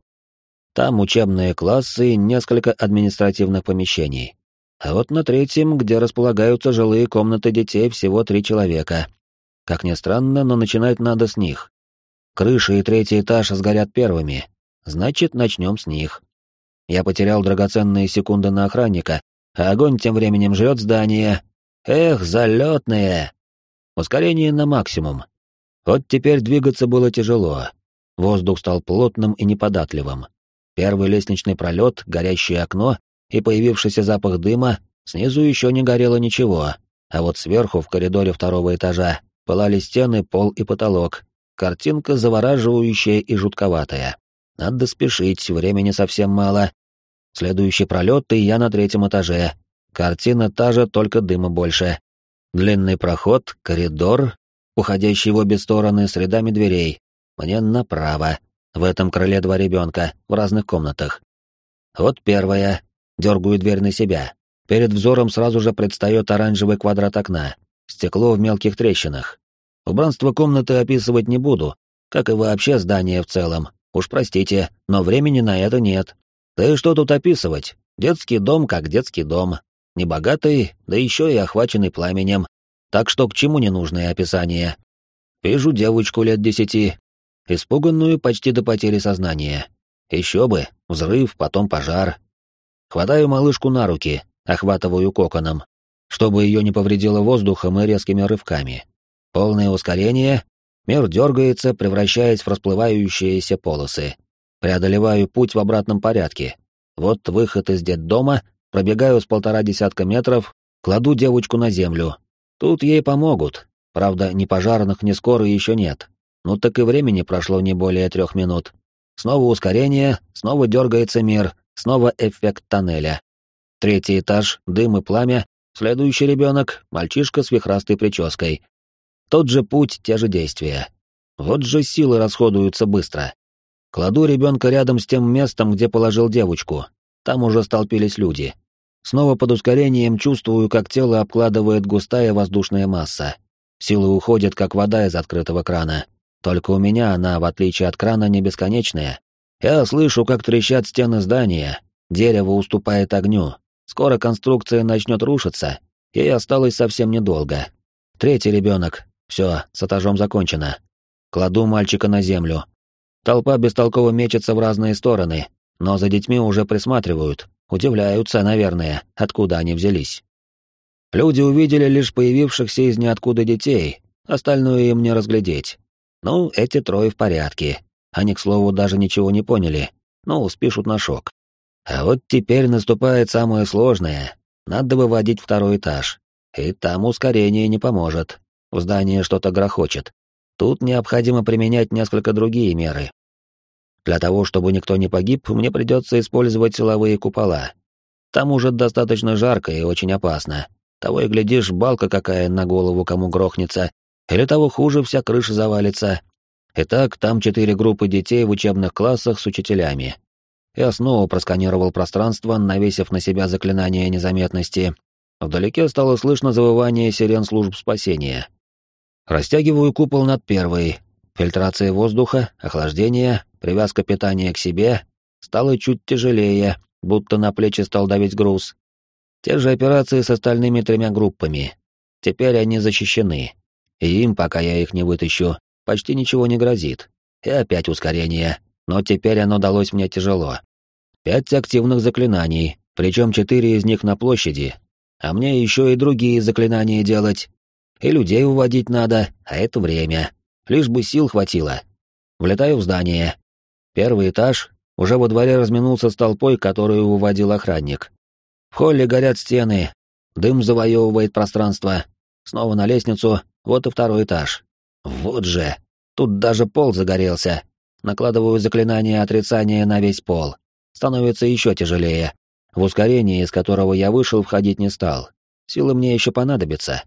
Speaker 1: Там учебные классы и несколько административных помещений. А вот на третьем, где располагаются жилые комнаты детей, всего три человека. Как ни странно, но начинать надо с них. Крыша и третий этаж сгорят первыми. Значит, начнем с них. Я потерял драгоценные секунды на охранника, а огонь тем временем жрет здание. Эх, залетные! Ускорение на максимум. Вот теперь двигаться было тяжело. Воздух стал плотным и неподатливым. Первый лестничный пролет, горящее окно и появившийся запах дыма, снизу еще не горело ничего, а вот сверху, в коридоре второго этажа, пылали стены, пол и потолок. Картинка завораживающая и жутковатая. Надо спешить, времени совсем мало. Следующий пролет, и я на третьем этаже. Картина та же, только дыма больше. Длинный проход, коридор, уходящий в обе стороны с рядами дверей. Мне направо. В этом крыле два ребенка, в разных комнатах. Вот первая. Дергаю дверь на себя. Перед взором сразу же предстает оранжевый квадрат окна. Стекло в мелких трещинах. Убранство комнаты описывать не буду, как и вообще здание в целом. Уж простите, но времени на это нет. Да и что тут описывать? Детский дом как детский дом небогатый, да еще и охваченный пламенем, так что к чему ненужное описание. Вижу девочку лет десяти, испуганную почти до потери сознания. Еще бы, взрыв, потом пожар. Хватаю малышку на руки, охватываю коконом, чтобы ее не повредило воздухом и резкими рывками. Полное ускорение, мир дергается, превращаясь в расплывающиеся полосы. Преодолеваю путь в обратном порядке. Вот выход из детдома Пробегаю с полтора десятка метров, кладу девочку на землю. Тут ей помогут. Правда, ни пожарных, ни скорой еще нет. Ну так и времени прошло не более трех минут. Снова ускорение, снова дергается мир, снова эффект тоннеля. Третий этаж, дым и пламя, следующий ребенок, мальчишка с вихрастой прической. Тот же путь, те же действия. Вот же силы расходуются быстро. Кладу ребенка рядом с тем местом, где положил девочку, там уже столпились люди. Снова под ускорением чувствую, как тело обкладывает густая воздушная масса. Силы уходят, как вода из открытого крана. Только у меня она, в отличие от крана, не бесконечная. Я слышу, как трещат стены здания, дерево уступает огню. Скоро конструкция начнет рушиться, ей осталось совсем недолго. Третий ребенок. Все, с этажом закончено. Кладу мальчика на землю. Толпа бестолково мечется в разные стороны, но за детьми уже присматривают, удивляются, наверное, откуда они взялись. Люди увидели лишь появившихся из ниоткуда детей, остальное им не разглядеть. Ну, эти трое в порядке. Они, к слову, даже ничего не поняли, ну, спишут на шок. А вот теперь наступает самое сложное. Надо выводить второй этаж. И там ускорение не поможет. В здании что-то грохочет. Тут необходимо применять несколько другие меры. Для того, чтобы никто не погиб, мне придется использовать силовые купола. Там уже достаточно жарко и очень опасно. Того и глядишь, балка какая на голову кому грохнется, или того хуже, вся крыша завалится. Итак, там четыре группы детей в учебных классах с учителями. Я снова просканировал пространство, навесив на себя заклинание незаметности. Вдалеке стало слышно завывание сирен служб спасения. Растягиваю купол над первой. Фильтрация воздуха, охлаждение, привязка питания к себе. Стало чуть тяжелее, будто на плечи стал давить груз. Те же операции с остальными тремя группами. Теперь они защищены. И им, пока я их не вытащу, почти ничего не грозит. И опять ускорение. Но теперь оно далось мне тяжело. Пять активных заклинаний, причем четыре из них на площади. А мне еще и другие заклинания делать. И людей уводить надо, а это время. Лишь бы сил хватило. Влетаю в здание. Первый этаж. Уже во дворе разминулся с толпой, которую уводил охранник. В холле горят стены, дым завоевывает пространство. Снова на лестницу, вот и второй этаж. Вот же, тут даже пол загорелся. Накладываю заклинание отрицания на весь пол. Становится еще тяжелее. В ускорении, из которого я вышел, входить не стал. Силы мне еще понадобятся.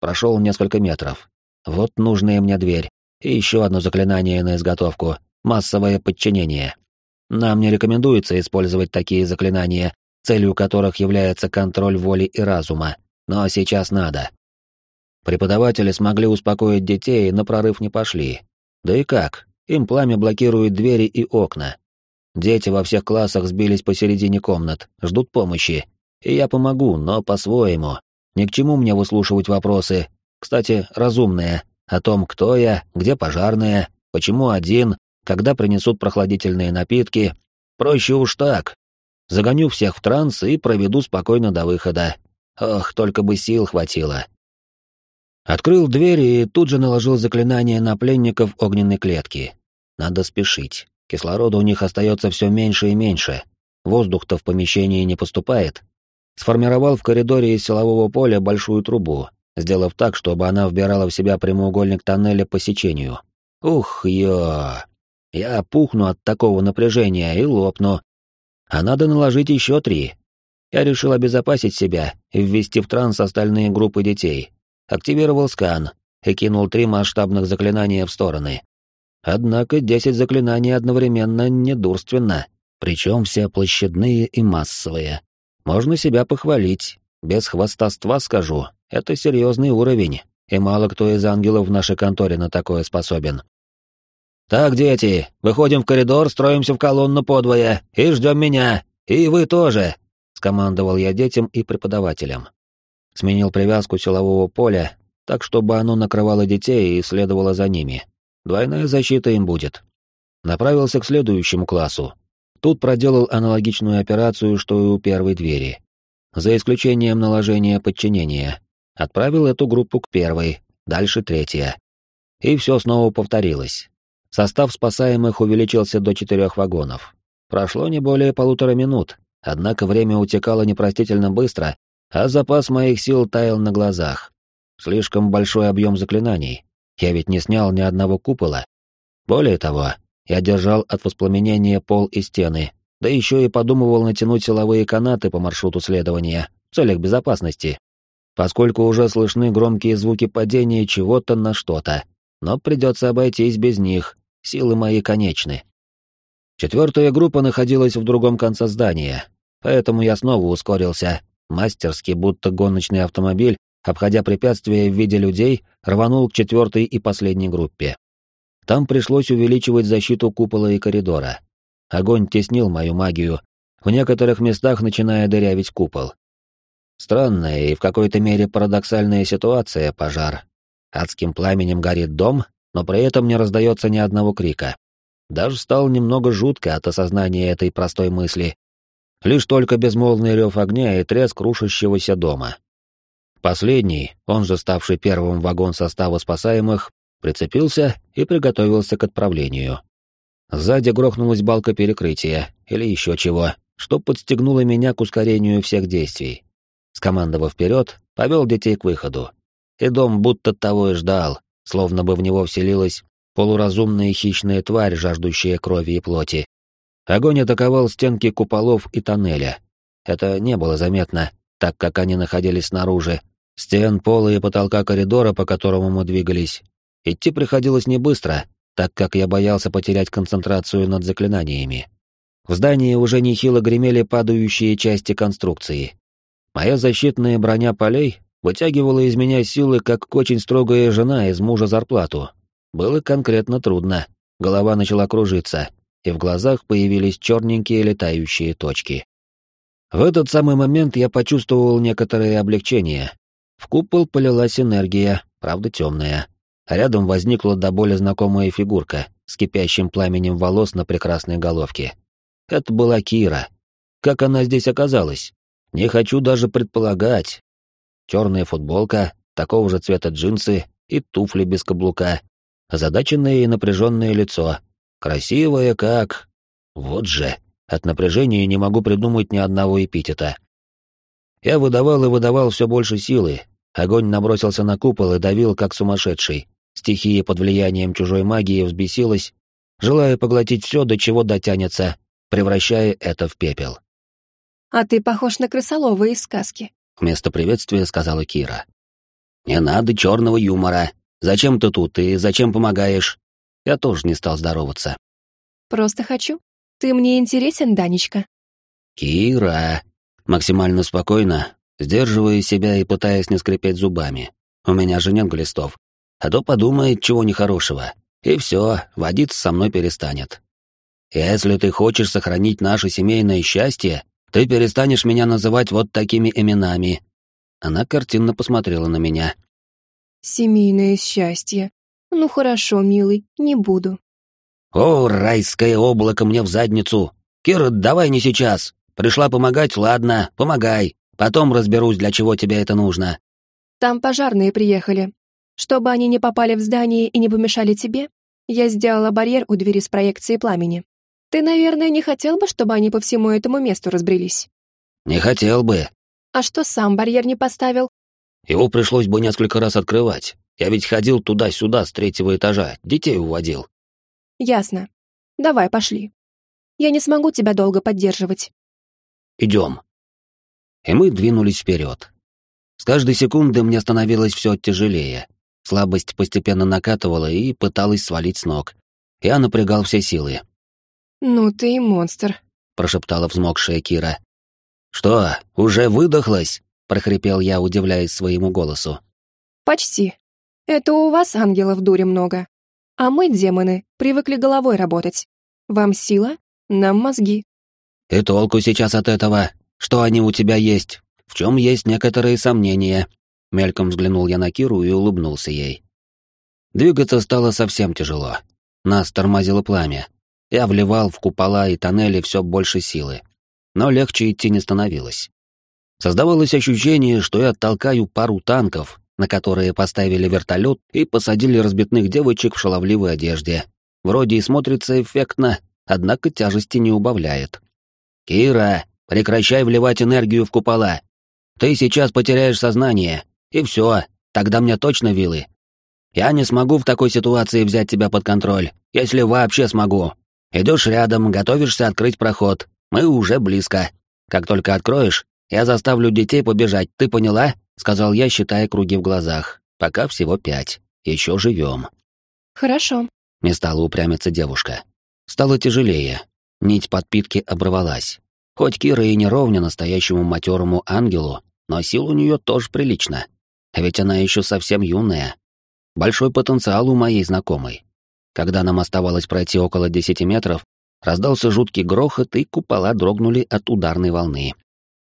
Speaker 1: Прошел несколько метров. Вот нужная мне дверь. И еще одно заклинание на изготовку. Массовое подчинение. Нам не рекомендуется использовать такие заклинания, целью которых является контроль воли и разума, но сейчас надо. Преподаватели смогли успокоить детей, но прорыв не пошли. Да и как? Им пламя блокирует двери и окна. Дети во всех классах сбились посередине комнат, ждут помощи. И я помогу, но по-своему. Ни к чему мне выслушивать вопросы, кстати, разумные, о том, кто я, где пожарные, почему один, когда принесут прохладительные напитки. Проще уж так, Загоню всех в транс и проведу спокойно до выхода. Ох, только бы сил хватило. Открыл дверь и тут же наложил заклинание на пленников огненной клетки. Надо спешить. Кислорода у них остается все меньше и меньше. Воздух-то в помещении не поступает. Сформировал в коридоре из силового поля большую трубу, сделав так, чтобы она вбирала в себя прямоугольник тоннеля по сечению. Ух, ё! Я пухну от такого напряжения и лопну, а надо наложить еще три. Я решил обезопасить себя и ввести в транс остальные группы детей. Активировал скан и кинул три масштабных заклинания в стороны. Однако десять заклинаний одновременно недурственно, причем все площадные и массовые. Можно себя похвалить, без хвастовства скажу, это серьезный уровень, и мало кто из ангелов в нашей конторе на такое способен. «Так, дети, выходим в коридор, строимся в колонну подвое и ждем меня, и вы тоже», — скомандовал я детям и преподавателям. Сменил привязку силового поля, так чтобы оно накрывало детей и следовало за ними. Двойная защита им будет. Направился к следующему классу. Тут проделал аналогичную операцию, что и у первой двери. За исключением наложения подчинения. Отправил эту группу к первой, дальше третья. И все снова повторилось. Состав спасаемых увеличился до четырех вагонов. Прошло не более полутора минут, однако время утекало непростительно быстро, а запас моих сил таял на глазах. Слишком большой объем заклинаний. Я ведь не снял ни одного купола. Более того, я держал от воспламенения пол и стены, да еще и подумывал натянуть силовые канаты по маршруту следования в целях безопасности, поскольку уже слышны громкие звуки падения чего-то на что-то но придется обойтись без них, силы мои конечны. Четвертая группа находилась в другом конце здания, поэтому я снова ускорился, мастерски, будто гоночный автомобиль, обходя препятствия в виде людей, рванул к четвертой и последней группе. Там пришлось увеличивать защиту купола и коридора. Огонь теснил мою магию, в некоторых местах начиная дырявить купол. Странная и в какой-то мере парадоксальная ситуация, пожар, Адским пламенем горит дом, но при этом не раздается ни одного крика. Даже стало немного жутко от осознания этой простой мысли. Лишь только безмолвный рев огня и треск рушащегося дома. Последний, он же ставший первым вагон состава спасаемых, прицепился и приготовился к отправлению. Сзади грохнулась балка перекрытия или еще чего, что подстегнуло меня к ускорению всех действий. Скомандовав вперед, повел детей к выходу. И дом будто того и ждал, словно бы в него вселилась полуразумная хищная тварь, жаждущая крови и плоти. Огонь атаковал стенки куполов и тоннеля. Это не было заметно, так как они находились снаружи. Стен, пола и потолка коридора, по которому мы двигались. Идти приходилось не быстро, так как я боялся потерять концентрацию над заклинаниями. В здании уже нехило гремели падающие части конструкции. Моя защитная броня полей вытягивала из меня силы, как очень строгая жена из мужа зарплату. Было конкретно трудно. Голова начала кружиться, и в глазах появились черненькие летающие точки. В этот самый момент я почувствовал некоторое облегчение. В купол полилась энергия, правда темная. Рядом возникла до боли знакомая фигурка с кипящим пламенем волос на прекрасной головке. Это была Кира. Как она здесь оказалась? Не хочу даже предполагать. Черная футболка, такого же цвета джинсы и туфли без каблука. Озадаченное и напряженное лицо. Красивое как... Вот же, от напряжения не могу придумать ни одного эпитета. Я выдавал и выдавал все больше силы. Огонь набросился на купол и давил, как сумасшедший. Стихия под влиянием чужой магии взбесилась, желая поглотить все, до чего дотянется, превращая это в пепел.
Speaker 6: «А ты похож на крысолова из сказки», —
Speaker 1: вместо приветствия сказала Кира. «Не надо черного юмора. Зачем ты тут и зачем помогаешь?» Я тоже не стал здороваться.
Speaker 6: «Просто хочу. Ты мне интересен, Данечка».
Speaker 1: «Кира!» Максимально спокойно, сдерживая себя и пытаясь не скрипеть зубами. У меня же нет глистов. А то подумает чего нехорошего. И все, водиться со мной перестанет. Если ты хочешь сохранить наше семейное счастье, ты перестанешь меня называть вот такими именами. Она картинно посмотрела на меня.
Speaker 6: Семейное счастье. Ну хорошо, милый, не буду.
Speaker 1: О, райское облако мне в задницу. Кира, давай не сейчас. Пришла помогать, ладно, помогай. Потом разберусь, для чего тебе это нужно.
Speaker 6: Там пожарные приехали. Чтобы они не попали в здание и не помешали тебе, я сделала барьер у двери с проекцией пламени. Ты, наверное, не хотел бы, чтобы они по всему этому месту разбрелись?
Speaker 1: Не хотел бы.
Speaker 6: А что сам барьер не поставил?
Speaker 1: Его пришлось бы несколько раз открывать. Я ведь ходил туда-сюда с третьего этажа, детей уводил.
Speaker 6: Ясно. Давай, пошли. Я не смогу тебя долго поддерживать.
Speaker 1: Идем. И мы двинулись вперед. С каждой секунды мне становилось все тяжелее. Слабость постепенно накатывала и пыталась свалить с ног. Я напрягал все силы.
Speaker 6: «Ну ты и монстр», —
Speaker 1: прошептала взмокшая Кира. «Что, уже выдохлась?» — прохрипел я, удивляясь своему голосу.
Speaker 6: «Почти. Это у вас ангелов дури много. А мы, демоны, привыкли головой работать. Вам сила, нам мозги».
Speaker 1: «И толку сейчас от этого? Что они у тебя есть? В чем есть некоторые сомнения?» Мельком взглянул я на Киру и улыбнулся ей. Двигаться стало совсем тяжело. Нас тормозило пламя. Я вливал в купола и тоннели все больше силы. Но легче идти не становилось. Создавалось ощущение, что я толкаю пару танков, на которые поставили вертолет и посадили разбитных девочек в шаловливой одежде. Вроде и смотрится эффектно, однако тяжести не убавляет. «Кира, прекращай вливать энергию в купола. Ты сейчас потеряешь сознание, и все, тогда мне точно вилы. Я не смогу в такой ситуации взять тебя под контроль, если вообще смогу. Идешь рядом, готовишься открыть проход. Мы уже близко. Как только откроешь, я заставлю детей побежать, ты поняла? Сказал я, считая круги в глазах. Пока всего пять. Еще живем.
Speaker 6: Хорошо.
Speaker 1: Не стала упрямиться девушка. Стало тяжелее. Нить подпитки оборвалась. Хоть Кира и не ровня настоящему матерому ангелу, но сил у нее тоже прилично. А ведь она еще совсем юная. Большой потенциал у моей знакомой. Когда нам оставалось пройти около десяти метров, раздался жуткий грохот, и купола дрогнули от ударной волны.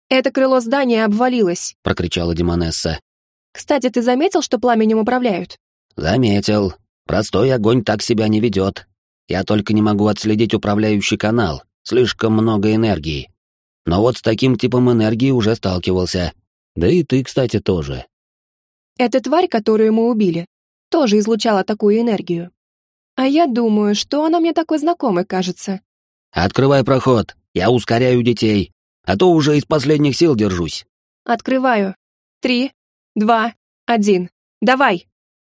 Speaker 6: «Это крыло здания обвалилось», —
Speaker 1: прокричала Демонесса.
Speaker 6: «Кстати, ты заметил, что пламенем управляют?
Speaker 1: Заметил. Простой огонь так себя не ведет. Я только не могу отследить управляющий канал. Слишком много энергии. Но вот с таким типом энергии уже сталкивался. Да и ты, кстати, тоже.
Speaker 6: Эта тварь, которую мы убили, тоже излучала такую энергию. А я думаю, что она мне такой знакомой кажется.
Speaker 1: Открывай проход, я ускоряю детей, а то уже из последних сил держусь.
Speaker 6: Открываю. Три, два, один. Давай.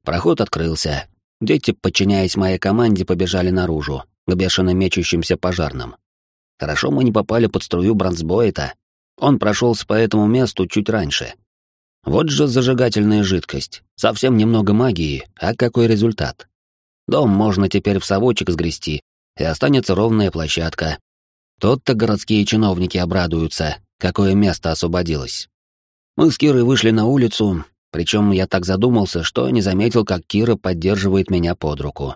Speaker 1: Проход открылся. Дети, подчиняясь моей команде, побежали наружу, к бешено мечущимся пожарным. Хорошо мы не попали под струю бронзбоита. Он прошелся по этому месту чуть раньше. Вот же зажигательная жидкость. Совсем немного магии, а какой результат? Дом можно теперь в совочек сгрести, и останется ровная площадка. Тот-то городские чиновники обрадуются, какое место освободилось. Мы с Кирой вышли на улицу, причем я так задумался, что не заметил, как Кира поддерживает меня под руку.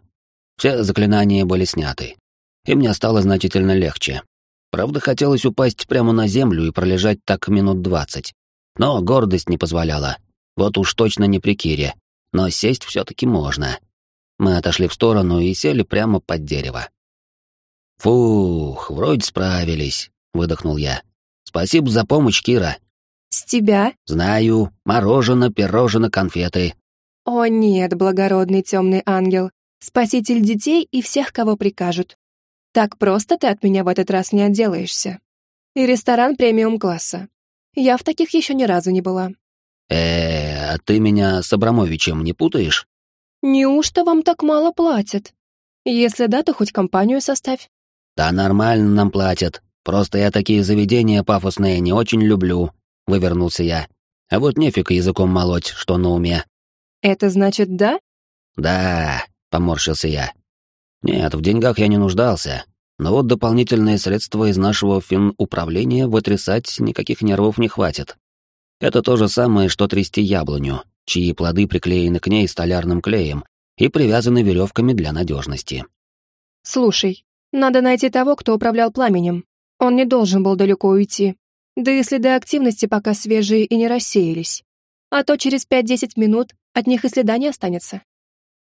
Speaker 1: Все заклинания были сняты, и мне стало значительно легче. Правда, хотелось упасть прямо на землю и пролежать так минут двадцать. Но гордость не позволяла. Вот уж точно не при Кире. Но сесть все-таки можно. Мы отошли в сторону и сели прямо под дерево. «Фух, вроде справились», — выдохнул я. «Спасибо за помощь, Кира».
Speaker 6: «С тебя?»
Speaker 1: «Знаю. Мороженое, пирожное, конфеты».
Speaker 6: «О нет, благородный темный ангел. Спаситель детей и всех, кого прикажут. Так просто ты от меня в этот раз не отделаешься. И ресторан премиум-класса. Я в таких еще ни разу не была».
Speaker 1: «Э, а ты меня с Абрамовичем не путаешь?»
Speaker 6: «Неужто вам так мало платят? Если да, то хоть компанию составь».
Speaker 1: «Да нормально нам платят. Просто я такие заведения пафосные не очень люблю», — вывернулся я. «А вот нефиг языком молоть, что на уме».
Speaker 6: «Это значит да?»
Speaker 1: «Да», — поморщился я. «Нет, в деньгах я не нуждался, но вот дополнительные средства из нашего финуправления вытрясать никаких нервов не хватит. Это то же самое, что трясти яблоню, чьи плоды приклеены к ней столярным клеем и привязаны веревками для надежности.
Speaker 6: «Слушай, надо найти того, кто управлял пламенем. Он не должен был далеко уйти. Да и следы активности пока свежие и не рассеялись. А то через 5-10 минут от них и следа не останется».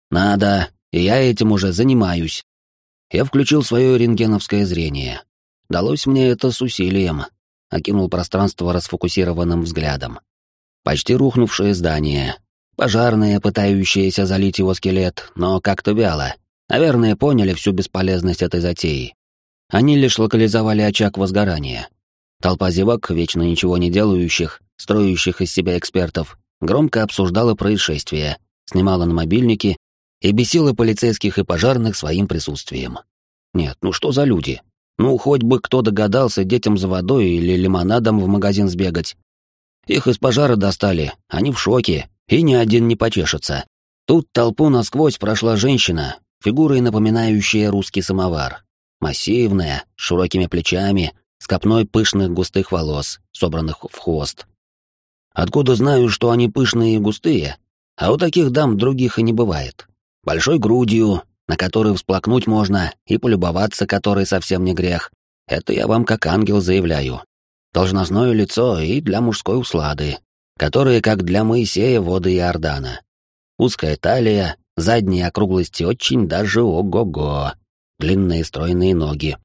Speaker 1: «Надо, и я этим уже занимаюсь». Я включил свое рентгеновское зрение. Далось мне это с усилием. Окинул пространство расфокусированным взглядом. Почти рухнувшее здание. Пожарные, пытающиеся залить его скелет, но как-то вяло. Наверное, поняли всю бесполезность этой затеи. Они лишь локализовали очаг возгорания. Толпа зевак, вечно ничего не делающих, строящих из себя экспертов, громко обсуждала происшествие, снимала на мобильники и бесила полицейских и пожарных своим присутствием. Нет, ну что за люди? Ну, хоть бы кто догадался детям за водой или лимонадом в магазин сбегать. Их из пожара достали, они в шоке, и ни один не почешется. Тут толпу насквозь прошла женщина, фигурой напоминающая русский самовар. Массивная, с широкими плечами, с копной пышных густых волос, собранных в хвост. Откуда знаю, что они пышные и густые? А у таких дам других и не бывает. Большой грудью, на которой всплакнуть можно, и полюбоваться которой совсем не грех. Это я вам как ангел заявляю должностное лицо и для мужской услады, которые как для Моисея воды Иордана. Узкая талия, задние округлости очень даже ого-го, длинные стройные ноги.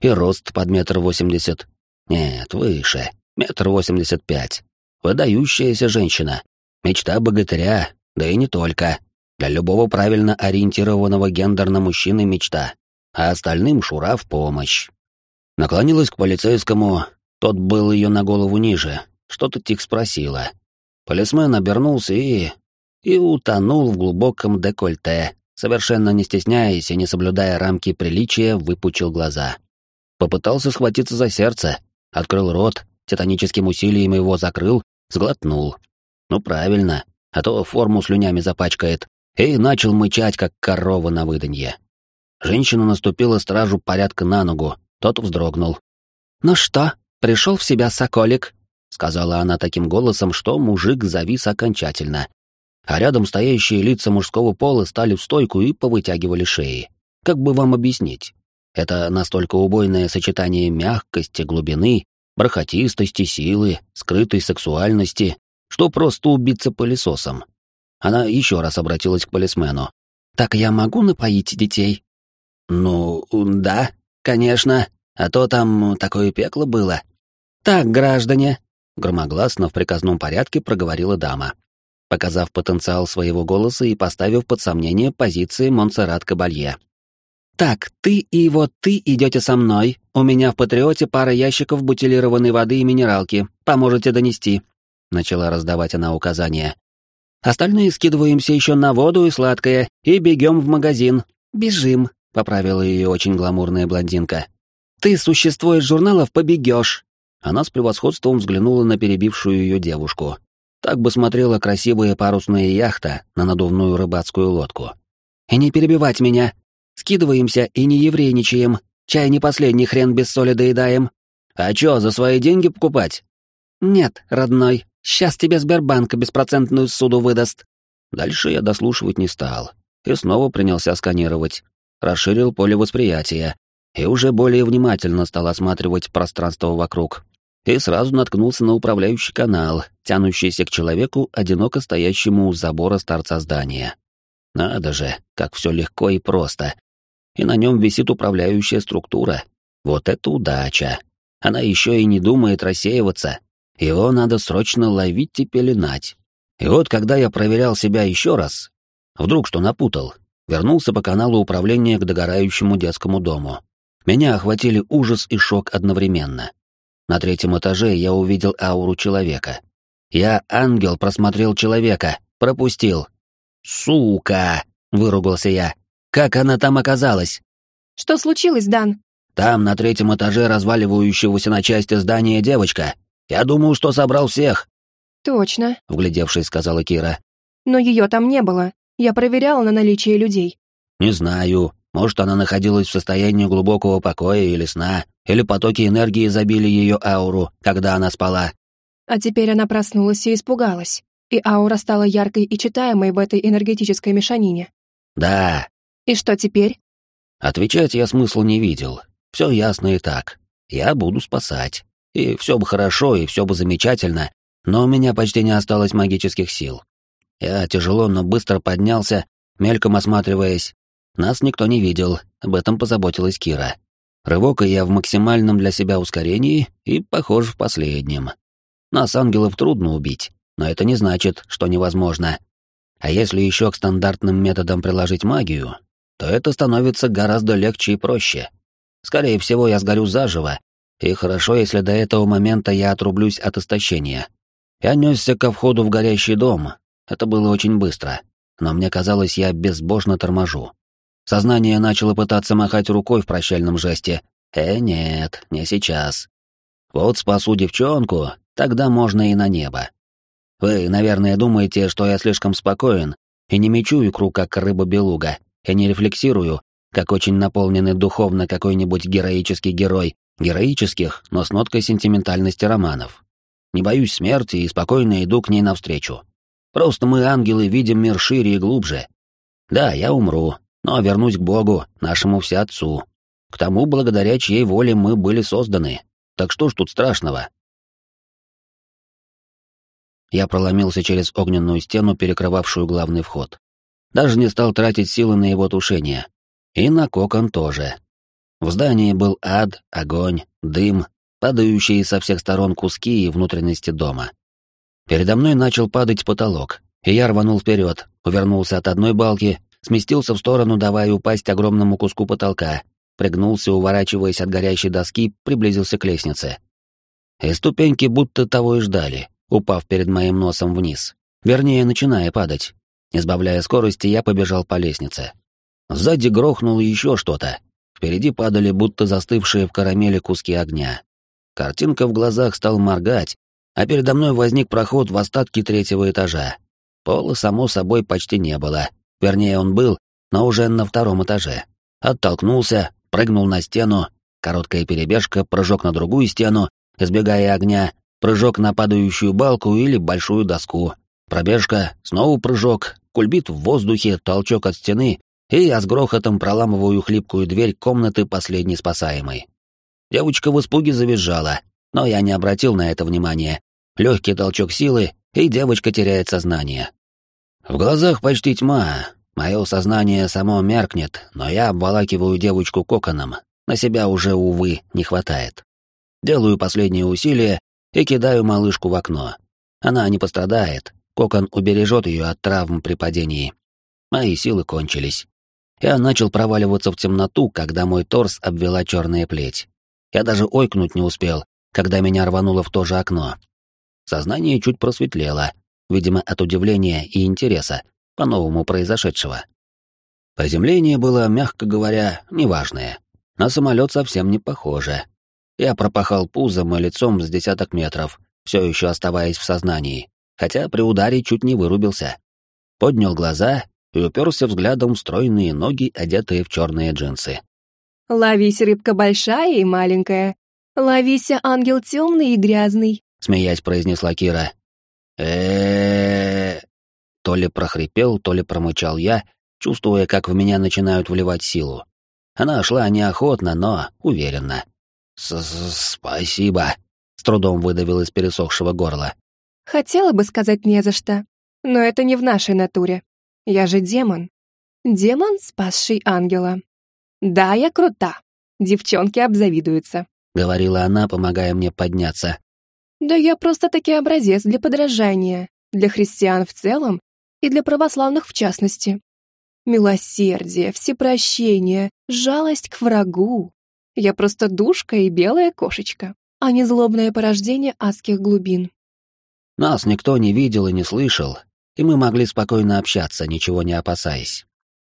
Speaker 1: И рост под метр восемьдесят. Нет, выше, метр восемьдесят пять. Выдающаяся женщина. Мечта богатыря, да и не только. Для любого правильно ориентированного гендерно мужчины мечта, а остальным шура в помощь. Наклонилась к полицейскому, тот был ее на голову ниже, что-то тихо спросила. Полисмен обернулся и... и утонул в глубоком декольте, совершенно не стесняясь и не соблюдая рамки приличия, выпучил глаза. Попытался схватиться за сердце, открыл рот, титаническим усилием его закрыл, сглотнул. Ну правильно, а то форму слюнями запачкает, и начал мычать, как корова на выданье. Женщина наступила стражу порядка на ногу, тот вздрогнул. «Ну что, «Пришел в себя соколик», — сказала она таким голосом, что мужик завис окончательно. А рядом стоящие лица мужского пола стали в стойку и повытягивали шеи. Как бы вам объяснить? Это настолько убойное сочетание мягкости, глубины, бархатистости, силы, скрытой сексуальности, что просто убиться пылесосом. Она еще раз обратилась к полисмену.
Speaker 4: «Так я могу напоить детей?»
Speaker 1: «Ну, да, конечно, а то там такое пекло было».
Speaker 4: «Так, граждане», —
Speaker 1: громогласно в приказном порядке проговорила дама, показав потенциал своего голоса и поставив под сомнение позиции Монсеррат Кабалье.
Speaker 4: «Так, ты и вот ты идете со мной. У меня в Патриоте пара ящиков бутилированной воды и минералки. Поможете донести», — начала раздавать она указания. «Остальные скидываемся еще на воду и сладкое и бегем в магазин. Бежим», — поправила ее очень гламурная блондинка. «Ты, существо из журналов, побегешь».
Speaker 1: Она с превосходством взглянула на перебившую ее девушку. Так бы смотрела красивая парусная яхта на надувную рыбацкую лодку.
Speaker 4: «И не перебивать меня», Скидываемся и не еврейничаем. Чай не последний хрен без соли доедаем.
Speaker 1: А чё, за свои деньги покупать?
Speaker 4: Нет, родной, сейчас тебе Сбербанк беспроцентную суду выдаст.
Speaker 1: Дальше я дослушивать не стал. И снова принялся сканировать. Расширил поле восприятия. И уже более внимательно стал осматривать пространство вокруг. И сразу наткнулся на управляющий канал, тянущийся к человеку, одиноко стоящему у забора торца здания. Надо же, как все легко и просто и на нем висит управляющая структура. Вот это удача. Она еще и не думает рассеиваться. Его надо срочно ловить и пеленать. И вот когда я проверял себя еще раз, вдруг что напутал, вернулся по каналу управления к догорающему детскому дому. Меня охватили ужас и шок одновременно. На третьем этаже я увидел ауру человека. Я, ангел, просмотрел человека, пропустил. «Сука!» — выругался я. Как она там оказалась?
Speaker 6: Что случилось, Дан?
Speaker 1: Там, на третьем этаже разваливающегося на части здания девочка. Я думаю, что собрал всех.
Speaker 6: Точно,
Speaker 1: вглядевшись, сказала Кира.
Speaker 6: Но ее там не было. Я проверяла на наличие людей.
Speaker 1: Не знаю. Может, она находилась в состоянии глубокого покоя или сна, или потоки энергии забили ее ауру, когда она спала.
Speaker 6: А теперь она проснулась и испугалась. И аура стала яркой и читаемой в этой энергетической мешанине.
Speaker 1: Да,
Speaker 6: и что теперь?
Speaker 1: Отвечать я смысла не видел. Все ясно и так. Я буду спасать. И все бы хорошо, и все бы замечательно, но у меня почти не осталось магических сил. Я тяжело, но быстро поднялся, мельком осматриваясь. Нас никто не видел, об этом позаботилась Кира. Рывок и я в максимальном для себя ускорении и, похоже, в последнем. Нас, ангелов, трудно убить, но это не значит, что невозможно. А если еще к стандартным методам приложить магию, то это становится гораздо легче и проще. Скорее всего, я сгорю заживо, и хорошо, если до этого момента я отрублюсь от истощения. Я несся ко входу в горящий дом. Это было очень быстро, но мне казалось, я безбожно торможу. Сознание начало пытаться махать рукой в прощальном жесте. Э, нет, не сейчас. Вот спасу девчонку, тогда можно и на небо. Вы, наверное, думаете, что я слишком спокоен и не мечу икру, как рыба-белуга, и не рефлексирую, как очень наполненный духовно какой-нибудь героический герой, героических, но с ноткой сентиментальности романов. Не боюсь смерти и спокойно иду к ней навстречу. Просто мы, ангелы, видим мир шире и глубже. Да, я умру, но вернусь к Богу, нашему Всеотцу, к тому, благодаря чьей воле мы были созданы. Так что ж тут страшного? Я проломился через огненную стену, перекрывавшую главный вход. Даже не стал тратить силы на его тушение. И на кокон тоже. В здании был ад, огонь, дым, падающие со всех сторон куски и внутренности дома. Передо мной начал падать потолок, и я рванул вперед, увернулся от одной балки, сместился в сторону, давая упасть огромному куску потолка, пригнулся, уворачиваясь от горящей доски, приблизился к лестнице. И ступеньки будто того и ждали, упав перед моим носом вниз. Вернее, начиная падать. Не сбавляя скорости, я побежал по лестнице. Сзади грохнуло еще что-то. Впереди падали будто застывшие в карамели куски огня. Картинка в глазах стал моргать, а передо мной возник проход в остатки третьего этажа. Пола, само собой, почти не было. Вернее, он был, но уже на втором этаже. Оттолкнулся, прыгнул на стену, короткая перебежка, прыжок на другую стену, избегая огня, прыжок на падающую балку или большую доску, пробежка, снова прыжок, кульбит в воздухе, толчок от стены, и я с грохотом проламываю хлипкую дверь комнаты последней спасаемой. Девочка в испуге завизжала, но я не обратил на это внимания. Легкий толчок силы, и девочка теряет сознание. В глазах почти тьма, мое сознание само меркнет, но я обволакиваю девочку коконом, на себя уже, увы, не хватает. Делаю последние усилия и кидаю малышку в окно. Она не пострадает, кокон убережет ее от травм при падении. Мои силы кончились. Я начал проваливаться в темноту, когда мой торс обвела черная плеть. Я даже ойкнуть не успел, когда меня рвануло в то же окно. Сознание чуть просветлело, видимо, от удивления и интереса по-новому произошедшего. Поземление было, мягко говоря, неважное. На самолет совсем не похоже. Я пропахал пузом и лицом с десяток метров, все еще оставаясь в сознании, хотя при ударе чуть не вырубился. Поднял глаза и уперся взглядом в стройные ноги, одетые в черные джинсы.
Speaker 6: «Ловись, рыбка большая и маленькая. Ловись, ангел темный и грязный», —
Speaker 1: смеясь произнесла Кира э То ли прохрипел, то ли промычал я, чувствуя, как в меня начинают вливать силу. Она шла неохотно, но уверенно. «Спасибо», — с трудом выдавил из пересохшего горла.
Speaker 6: «Хотела бы сказать не за что, но это не в нашей натуре. Я же демон. Демон, спасший ангела. Да, я крута. Девчонки обзавидуются», — говорила она, помогая мне подняться. Да я просто-таки образец для подражания, для христиан в целом и для православных в частности. Милосердие, всепрощение, жалость к врагу. Я просто душка и белая кошечка, а не злобное порождение адских глубин.
Speaker 1: Нас никто не видел и не слышал, и мы могли спокойно общаться, ничего не опасаясь.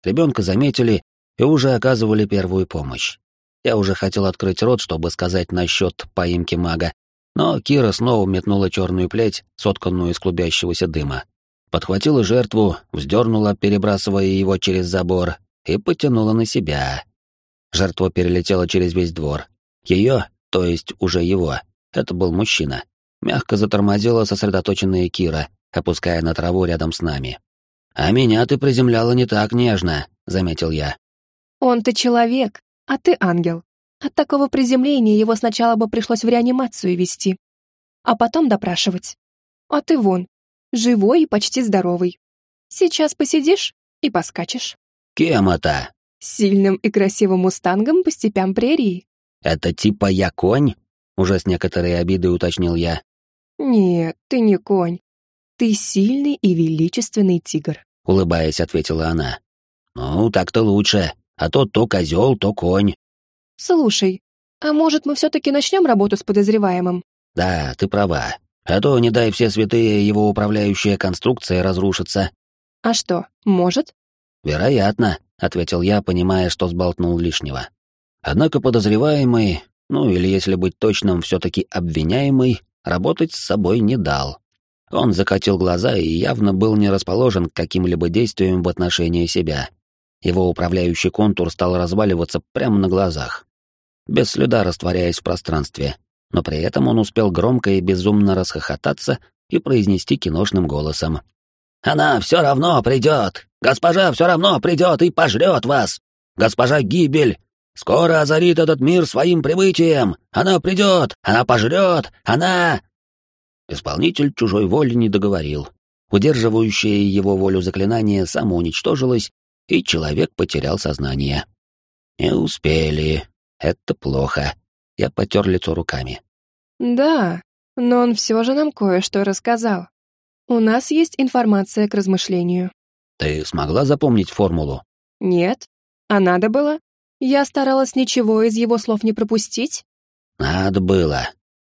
Speaker 1: Ребенка заметили и уже оказывали первую помощь. Я уже хотел открыть рот, чтобы сказать насчет поимки мага, но Кира снова метнула черную плеть, сотканную из клубящегося дыма. Подхватила жертву, вздернула, перебрасывая его через забор, и потянула на себя. Жертва перелетела через весь двор. Ее, то есть уже его, это был мужчина, мягко затормозила сосредоточенная Кира, опуская на траву рядом с нами. «А меня ты приземляла не так нежно», — заметил я.
Speaker 6: «Он-то человек, а ты ангел. От такого приземления его сначала бы пришлось в реанимацию вести, а потом допрашивать. А ты вон, живой и почти здоровый. Сейчас посидишь и поскачешь.
Speaker 1: Кем это?
Speaker 6: Сильным и красивым мустангом по степям прерии.
Speaker 1: Это типа я конь? Уже с некоторой обидой уточнил я.
Speaker 6: Нет, ты не конь. Ты сильный и величественный тигр.
Speaker 1: Улыбаясь, ответила она. Ну, так-то лучше. А то то козел, то конь.
Speaker 6: «Слушай, а может, мы все-таки начнем работу с подозреваемым?»
Speaker 1: «Да, ты права. А то, не дай все святые, его управляющая конструкция разрушится».
Speaker 6: «А что, может?»
Speaker 1: «Вероятно», — ответил я, понимая, что сболтнул лишнего. Однако подозреваемый, ну или если быть точным, все-таки обвиняемый, работать с собой не дал. Он закатил глаза и явно был не расположен к каким-либо действиям в отношении себя. Его управляющий контур стал разваливаться прямо на глазах без следа растворяясь в пространстве, но при этом он успел громко и безумно расхохотаться и произнести киношным голосом. «Она все равно придет! Госпожа все равно придет и пожрет вас! Госпожа Гибель! Скоро озарит этот мир своим прибытием! Она придет! Она пожрет! Она...» Исполнитель чужой воли не договорил. Удерживающее его волю заклинание самоуничтожилось, и человек потерял сознание. «Не успели», это плохо. Я потер лицо руками.
Speaker 6: Да, но он все же нам кое-что рассказал. У нас есть информация к размышлению.
Speaker 1: Ты смогла запомнить формулу?
Speaker 6: Нет. А надо было? Я старалась ничего из его слов не пропустить?
Speaker 1: Надо было.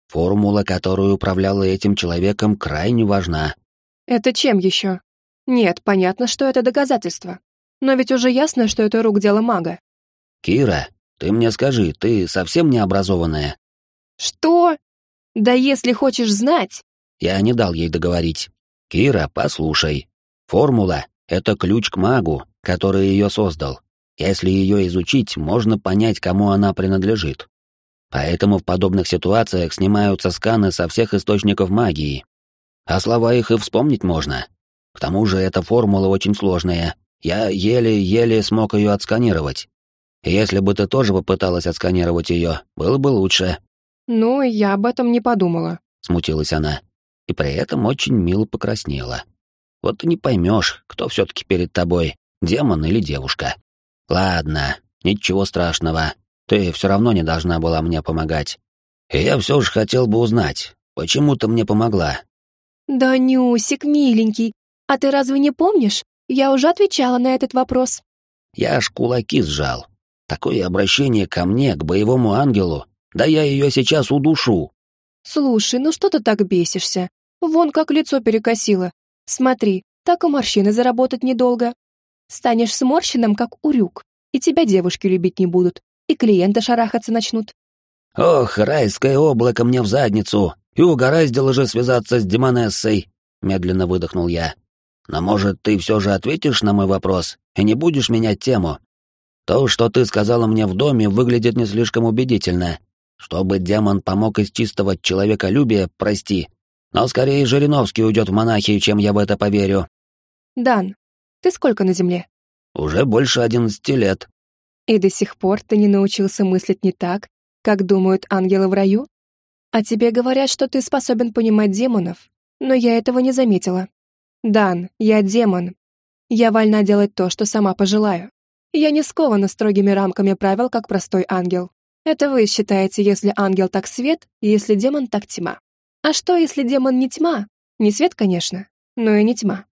Speaker 1: Формула, которую управляла этим человеком, крайне важна.
Speaker 6: Это чем еще? Нет, понятно, что это доказательство. Но ведь уже ясно, что это рук дело мага.
Speaker 1: Кира, ты мне скажи, ты совсем не образованная?»
Speaker 6: «Что? Да если хочешь знать...»
Speaker 1: Я не дал ей договорить. «Кира, послушай. Формула — это ключ к магу, который ее создал. Если ее изучить, можно понять, кому она принадлежит. Поэтому в подобных ситуациях снимаются сканы со всех источников магии. А слова их и вспомнить можно. К тому же эта формула очень сложная. Я еле-еле смог ее отсканировать. Если бы ты тоже попыталась отсканировать ее, было бы лучше».
Speaker 6: «Ну, я об этом не подумала», —
Speaker 1: смутилась она. И при этом очень мило покраснела. Вот и не поймешь, кто все-таки перед тобой, демон или девушка. Ладно, ничего страшного. Ты все равно не должна была мне помогать. И я все же хотел бы узнать, почему ты мне помогла.
Speaker 6: Да, Нюсик, миленький, а ты разве не помнишь? Я уже отвечала на этот вопрос.
Speaker 1: Я аж кулаки сжал. Такое обращение ко мне, к боевому ангелу, да я ее сейчас удушу.
Speaker 6: Слушай, ну что ты так бесишься? Вон как лицо перекосило. Смотри, так и морщины заработать недолго. Станешь сморщенным, как урюк, и тебя девушки любить не будут, и клиенты шарахаться начнут.
Speaker 1: Ох, райское облако мне в задницу, и угораздило же связаться с демонессой, медленно выдохнул я. Но может, ты все же ответишь на мой вопрос и не будешь менять тему? То, что ты сказала мне в доме, выглядит не слишком убедительно. Чтобы демон помог из чистого человеколюбия, прости, но скорее Жириновский уйдет в монахи, чем я в это поверю.
Speaker 6: Дан, ты сколько на земле?
Speaker 1: Уже больше одиннадцати лет.
Speaker 6: И до сих пор ты не научился мыслить не так, как думают ангелы в раю? А тебе говорят, что ты способен понимать демонов, но я этого не заметила. Дан, я демон. Я вольна делать то, что сама пожелаю. Я не скована строгими рамками правил, как простой ангел. Это вы считаете, если ангел так свет, если демон так тьма. А что, если демон не тьма? Не свет, конечно, но и не тьма.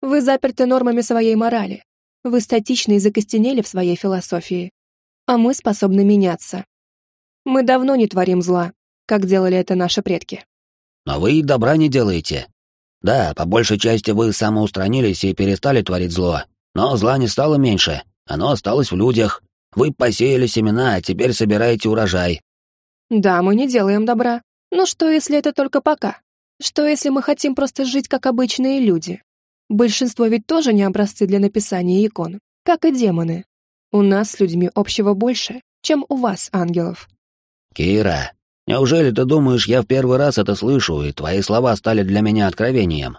Speaker 6: Вы заперты нормами своей морали. Вы статичны и закостенели в своей философии. А мы способны меняться. Мы давно не творим зла, как делали это наши предки.
Speaker 1: Но вы и добра не делаете. Да, по большей части вы самоустранились и перестали творить зло, но зла не стало меньше, оно осталось в людях. Вы посеяли семена, а теперь собираете урожай.
Speaker 6: Да, мы не делаем добра. Но что, если это только пока? Что, если мы хотим просто жить, как обычные люди? Большинство ведь тоже не образцы для написания икон, как и демоны. У нас с людьми общего больше, чем у вас, ангелов.
Speaker 1: Кира, неужели ты думаешь, я в первый раз это слышу, и твои слова стали для меня откровением?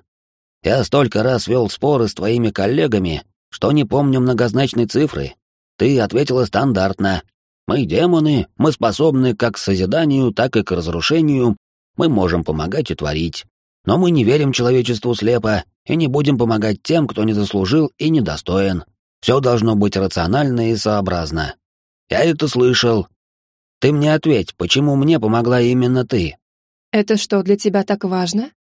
Speaker 1: Я столько раз вел споры с твоими коллегами, что не помню многозначной цифры. Ты ответила стандартно, мы демоны, мы способны как к созиданию, так и к разрушению, мы можем помогать и творить. Но мы не верим человечеству слепо и не будем помогать тем, кто не заслужил и недостоин. Все должно быть рационально и сообразно. Я это слышал. Ты мне ответь, почему мне помогла именно ты?
Speaker 6: Это что, для тебя так важно?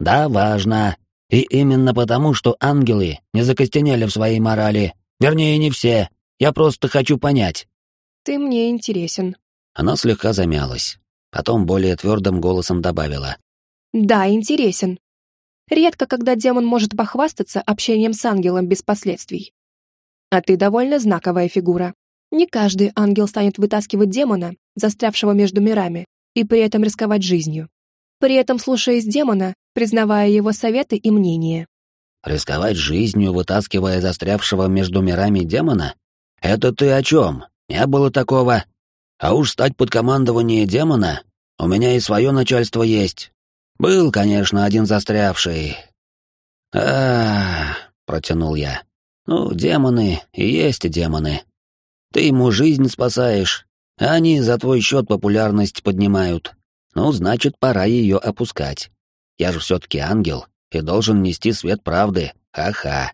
Speaker 1: Да, важно. И именно потому, что ангелы не закостенели в своей морали. Вернее, не все. Я просто хочу понять.
Speaker 6: Ты мне интересен.
Speaker 1: Она слегка замялась. Потом более твердым голосом добавила.
Speaker 6: Да, интересен. Редко, когда демон может похвастаться общением с ангелом без последствий. А ты довольно знаковая фигура. Не каждый ангел станет вытаскивать демона, застрявшего между мирами, и при этом рисковать жизнью. При этом слушаясь демона, признавая его советы и мнения.
Speaker 1: Рисковать жизнью, вытаскивая застрявшего между мирами демона? Это ты о чем? Не было такого. А уж стать под командование демона, у меня и свое начальство есть. Был, конечно, один застрявший. а, протянул я. «Ну, демоны и есть демоны. Ты ему жизнь спасаешь, а они за твой счет популярность поднимают. Ну, значит, пора ее опускать. Я же все-таки ангел и должен нести свет правды. Ха-ха.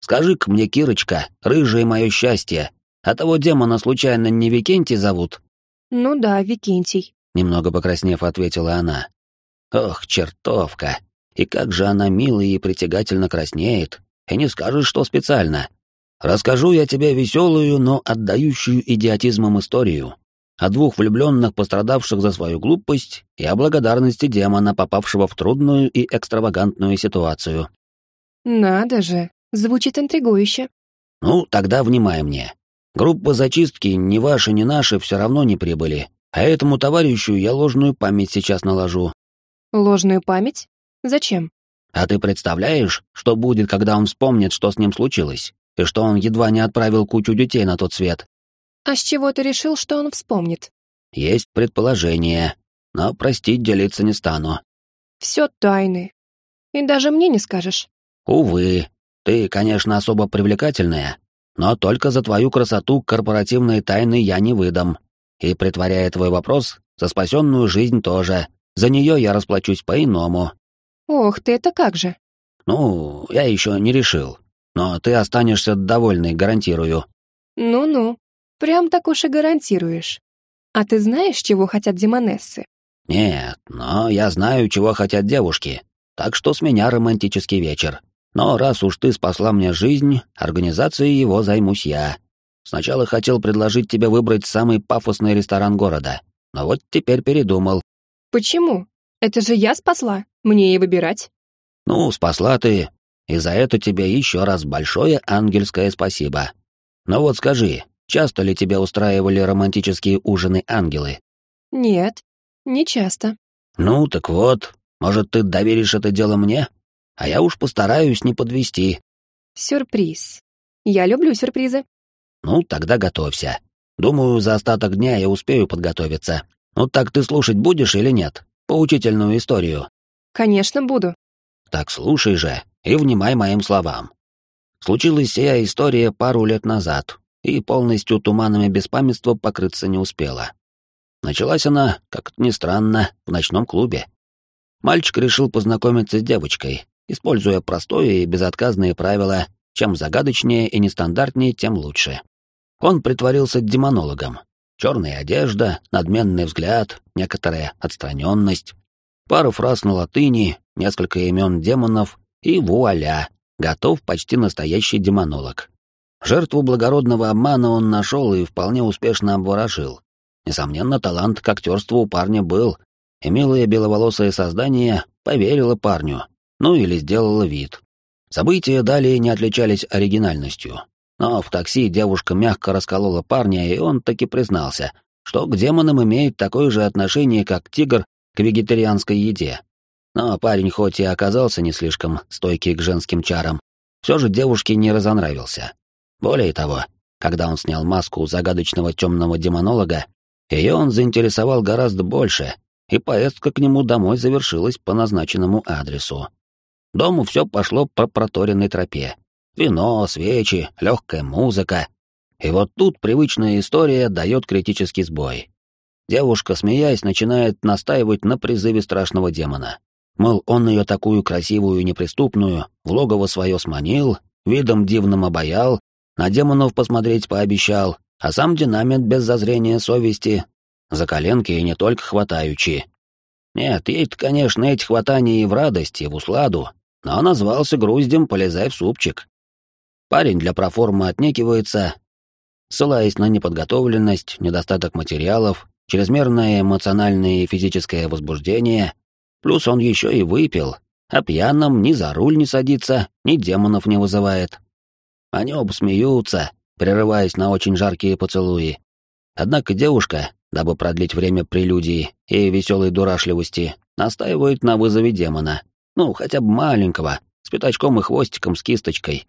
Speaker 1: Скажи-ка мне, Кирочка, рыжее мое счастье, а того демона случайно не Викентий зовут?»
Speaker 6: «Ну да, Викентий», —
Speaker 1: немного покраснев, ответила она. «Ох, чертовка! И как же она мило и притягательно краснеет, и не скажешь, что специально. Расскажу я тебе веселую, но отдающую идиотизмом историю о двух влюбленных, пострадавших за свою глупость, и о благодарности демона, попавшего в трудную и экстравагантную ситуацию».
Speaker 6: «Надо же, звучит интригующе».
Speaker 1: «Ну, тогда внимай мне. Группа зачистки, ни ваши, ни наши, все равно не прибыли. А этому товарищу я ложную память сейчас наложу.
Speaker 6: Ложную память? Зачем?
Speaker 1: А ты представляешь, что будет, когда он вспомнит, что с ним случилось, и что он едва не отправил кучу детей на тот свет?
Speaker 6: А с чего ты решил, что он вспомнит?
Speaker 1: Есть предположение, но простить делиться не стану.
Speaker 6: Все тайны. И даже мне не скажешь.
Speaker 1: Увы, ты, конечно, особо привлекательная, но только за твою красоту корпоративные тайны я не выдам. И, притворяя твой вопрос, за спасенную жизнь тоже. За нее я расплачусь по-иному.
Speaker 6: Ох ты, это как же?
Speaker 1: Ну, я еще не решил. Но ты останешься довольный, гарантирую.
Speaker 6: Ну-ну, прям так уж и гарантируешь. А ты знаешь, чего хотят демонессы?
Speaker 1: Нет, но я знаю, чего хотят девушки. Так что с меня романтический вечер. Но раз уж ты спасла мне жизнь, организацией его займусь я. Сначала хотел предложить тебе выбрать самый пафосный ресторан города, но вот теперь передумал.
Speaker 6: Почему? Это же я спасла, мне и выбирать.
Speaker 1: Ну, спасла ты, и за это тебе еще раз большое ангельское спасибо. Но вот скажи, часто ли тебя устраивали романтические ужины ангелы?
Speaker 6: Нет, не часто.
Speaker 1: Ну, так вот, может, ты доверишь это дело мне? А я уж постараюсь не подвести.
Speaker 6: Сюрприз. Я люблю сюрпризы.
Speaker 1: Ну, тогда готовься. Думаю, за остаток дня я успею подготовиться. Ну так ты слушать будешь или нет? Поучительную историю.
Speaker 6: Конечно, буду.
Speaker 1: Так слушай же и внимай моим словам. Случилась сия история пару лет назад, и полностью туманами беспамятства покрыться не успела. Началась она, как ни странно, в ночном клубе. Мальчик решил познакомиться с девочкой, используя простое и безотказные правила, чем загадочнее и нестандартнее, тем лучше. Он притворился демонологом. Черная одежда, надменный взгляд, некоторая отстраненность, пару фраз на латыни, несколько имен демонов и вуаля, готов почти настоящий демонолог. Жертву благородного обмана он нашел и вполне успешно обворожил. Несомненно, талант к актерству у парня был, и милое беловолосое создание поверило парню, ну или сделало вид. События далее не отличались оригинальностью. Но в такси девушка мягко расколола парня, и он таки признался, что к демонам имеет такое же отношение, как тигр к вегетарианской еде. Но парень хоть и оказался не слишком стойкий к женским чарам, все же девушке не разонравился. Более того, когда он снял маску загадочного темного демонолога, ее он заинтересовал гораздо больше, и поездка к нему домой завершилась по назначенному адресу. Дому все пошло по проторенной тропе. Вино, свечи, легкая музыка. И вот тут привычная история дает критический сбой. Девушка, смеясь, начинает настаивать на призыве страшного демона. Мол, он ее такую красивую и неприступную в логово свое сманил, видом дивным обаял, на демонов посмотреть пообещал, а сам динамит без зазрения совести, за коленки и не только хватаючи. Нет, ей-то, конечно, эти хватания и в радости, и в усладу, но назвался груздем «полезай в супчик». Парень для проформы отнекивается, ссылаясь на неподготовленность, недостаток материалов, чрезмерное эмоциональное и физическое возбуждение, плюс он еще и выпил, а пьяным ни за руль не садится, ни демонов не вызывает. Они оба смеются, прерываясь на очень жаркие поцелуи. Однако девушка, дабы продлить время прелюдии и веселой дурашливости, настаивает на вызове демона, ну, хотя бы маленького, с пятачком и хвостиком с кисточкой.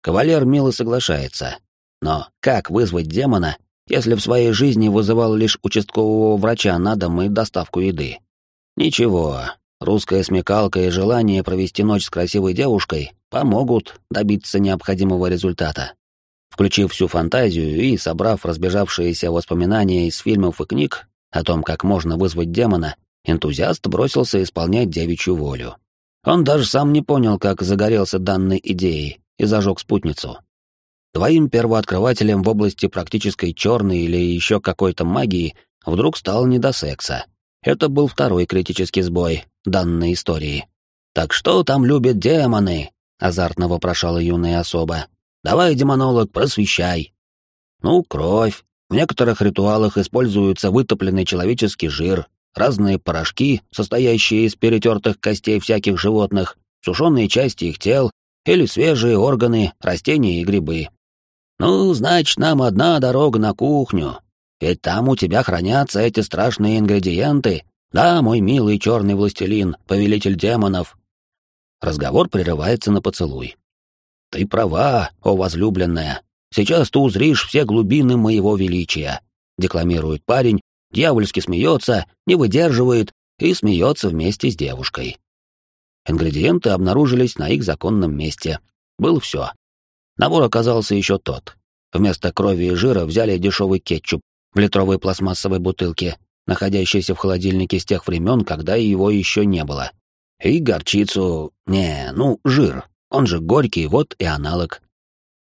Speaker 1: Кавалер мило соглашается. Но как вызвать демона, если в своей жизни вызывал лишь участкового врача на дом и доставку еды? Ничего, русская смекалка и желание провести ночь с красивой девушкой помогут добиться необходимого результата. Включив всю фантазию и собрав разбежавшиеся воспоминания из фильмов и книг о том, как можно вызвать демона, энтузиаст бросился исполнять девичью волю. Он даже сам не понял, как загорелся данной идеей и зажег спутницу. Твоим первооткрывателем в области практической черной или еще какой-то магии вдруг стало не до секса. Это был второй критический сбой данной истории. «Так что там любят демоны?» — азартно вопрошала юная особа. «Давай, демонолог, просвещай». «Ну, кровь. В некоторых ритуалах используется вытопленный человеческий жир, разные порошки, состоящие из перетертых костей всяких животных, сушеные части их тел или свежие органы, растения и грибы. Ну, значит, нам одна дорога на кухню, ведь там у тебя хранятся эти страшные ингредиенты, да, мой милый черный властелин, повелитель демонов. Разговор прерывается на поцелуй. Ты права, о возлюбленная, сейчас ты узришь все глубины моего величия, декламирует парень, дьявольски смеется, не выдерживает и смеется вместе с девушкой. Ингредиенты обнаружились на их законном месте. Был все. Набор оказался еще тот. Вместо крови и жира взяли дешевый кетчуп в литровой пластмассовой бутылке, находящейся в холодильнике с тех времен, когда его еще не было. И горчицу... Не, ну, жир. Он же горький, вот и аналог.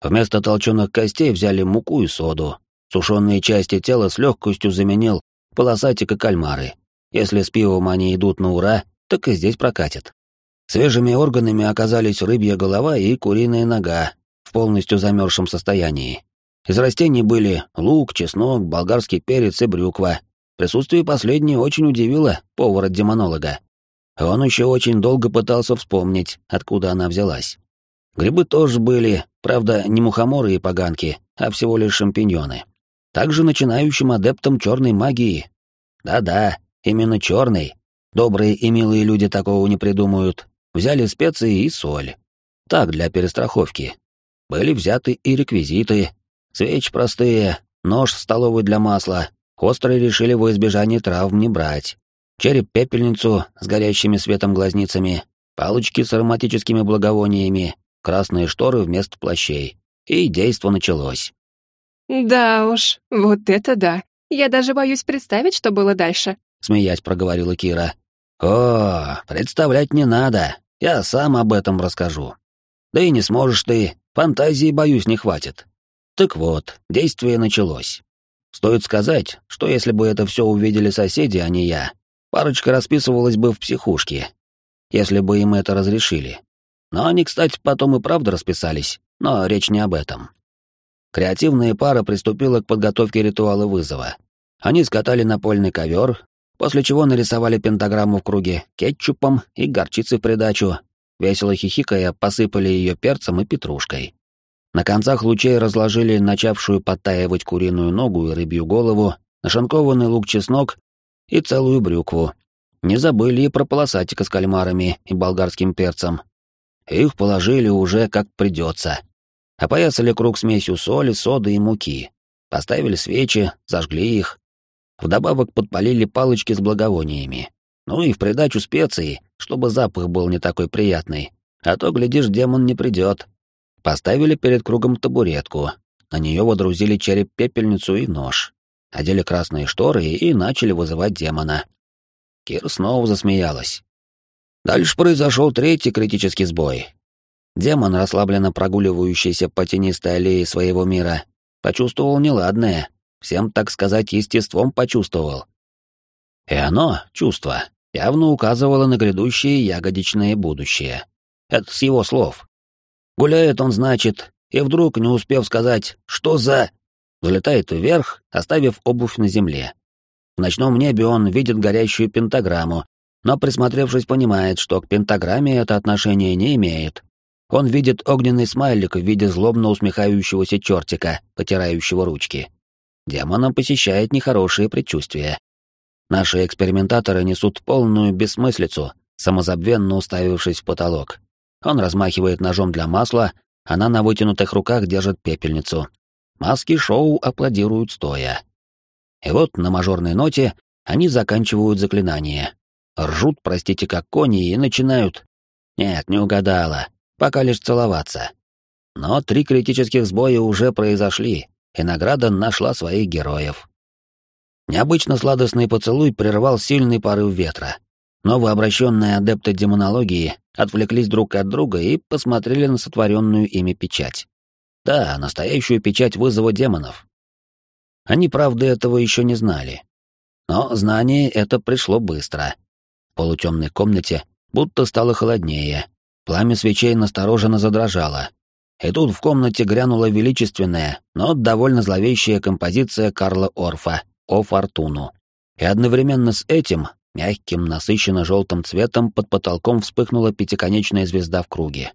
Speaker 1: Вместо толченых костей взяли муку и соду. Сушеные части тела с легкостью заменил полосатик и кальмары. Если с пивом они идут на ура, так и здесь прокатит. Свежими органами оказались рыбья голова и куриная нога в полностью замерзшем состоянии. Из растений были лук, чеснок, болгарский перец и брюква. Присутствие последней очень удивило повара-демонолога. Он еще очень долго пытался вспомнить, откуда она взялась. Грибы тоже были, правда, не мухоморы и поганки, а всего лишь шампиньоны. Также начинающим адептом черной магии. Да-да, именно черной. Добрые и милые люди такого не придумают. Взяли специи и соль. Так, для перестраховки. Были взяты и реквизиты. Свечи простые, нож столовый для масла. Острые решили во избежание травм не брать череп-пепельницу с горящими светом глазницами, палочки с ароматическими благовониями, красные шторы вместо плащей. И действо началось.
Speaker 6: «Да уж, вот это да. Я даже боюсь представить, что было дальше», —
Speaker 1: смеясь проговорила Кира. «О, представлять не надо. Я сам об этом расскажу. Да и не сможешь ты, фантазии, боюсь, не хватит. Так вот, действие началось. Стоит сказать, что если бы это все увидели соседи, а не я, Парочка расписывалась бы в психушке, если бы им это разрешили. Но они, кстати, потом и правда расписались, но речь не об этом. Креативная пара приступила к подготовке ритуала вызова. Они скатали напольный ковер, после чего нарисовали пентаграмму в круге кетчупом и горчицей в придачу, весело хихикая, посыпали ее перцем и петрушкой. На концах лучей разложили начавшую подтаивать куриную ногу и рыбью голову, нашинкованный лук-чеснок и целую брюкву. Не забыли и про полосатика с кальмарами и болгарским перцем. Их положили уже как придется. Опоясали круг смесью соли, соды и муки. Поставили свечи, зажгли их. Вдобавок подпалили палочки с благовониями. Ну и в придачу специи, чтобы запах был не такой приятный. А то, глядишь, демон не придет. Поставили перед кругом табуретку. На нее водрузили череп-пепельницу и нож одели красные шторы и начали вызывать демона. Кир снова засмеялась. Дальше произошел третий критический сбой. Демон, расслабленно прогуливающийся по тенистой аллее своего мира, почувствовал неладное, всем, так сказать, естеством почувствовал. И оно, чувство, явно указывало на грядущее ягодичное будущее. Это с его слов. Гуляет он, значит, и вдруг, не успев сказать «что за...», взлетает вверх, оставив обувь на земле. В ночном небе он видит горящую пентаграмму, но, присмотревшись, понимает, что к пентаграмме это отношение не имеет. Он видит огненный смайлик в виде злобно усмехающегося чертика, потирающего ручки. Демона посещает нехорошие предчувствия. Наши экспериментаторы несут полную бессмыслицу, самозабвенно уставившись в потолок. Он размахивает ножом для масла, она на вытянутых руках держит пепельницу, Маски шоу аплодируют стоя. И вот на мажорной ноте они заканчивают заклинание. Ржут, простите, как кони, и начинают... Нет, не угадала. Пока лишь целоваться. Но три критических сбоя уже произошли, и награда нашла своих героев. Необычно сладостный поцелуй прервал сильный порыв ветра. Новообращенные адепты демонологии отвлеклись друг от друга и посмотрели на сотворенную ими печать. Да, настоящую печать вызова демонов. Они, правда, этого еще не знали. Но знание это пришло быстро. В полутемной комнате будто стало холоднее. Пламя свечей настороженно задрожало. И тут в комнате грянула величественная, но довольно зловещая композиция Карла Орфа «О Фортуну». И одновременно с этим, мягким, насыщенно-желтым цветом под потолком вспыхнула пятиконечная звезда в круге.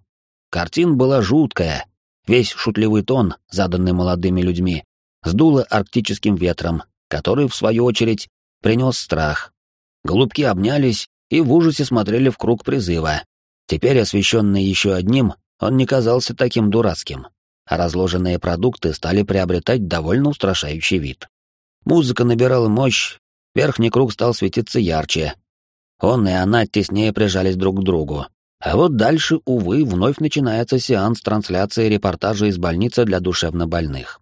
Speaker 1: Картина была жуткая, Весь шутливый тон, заданный молодыми людьми, сдуло арктическим ветром, который, в свою очередь, принес страх. Голубки обнялись и в ужасе смотрели в круг призыва. Теперь, освещенный еще одним, он не казался таким дурацким, а разложенные продукты стали приобретать довольно устрашающий вид. Музыка набирала мощь, верхний круг стал светиться ярче. Он и она теснее прижались друг к другу, а вот дальше, увы, вновь начинается сеанс трансляции репортажа из больницы для душевнобольных.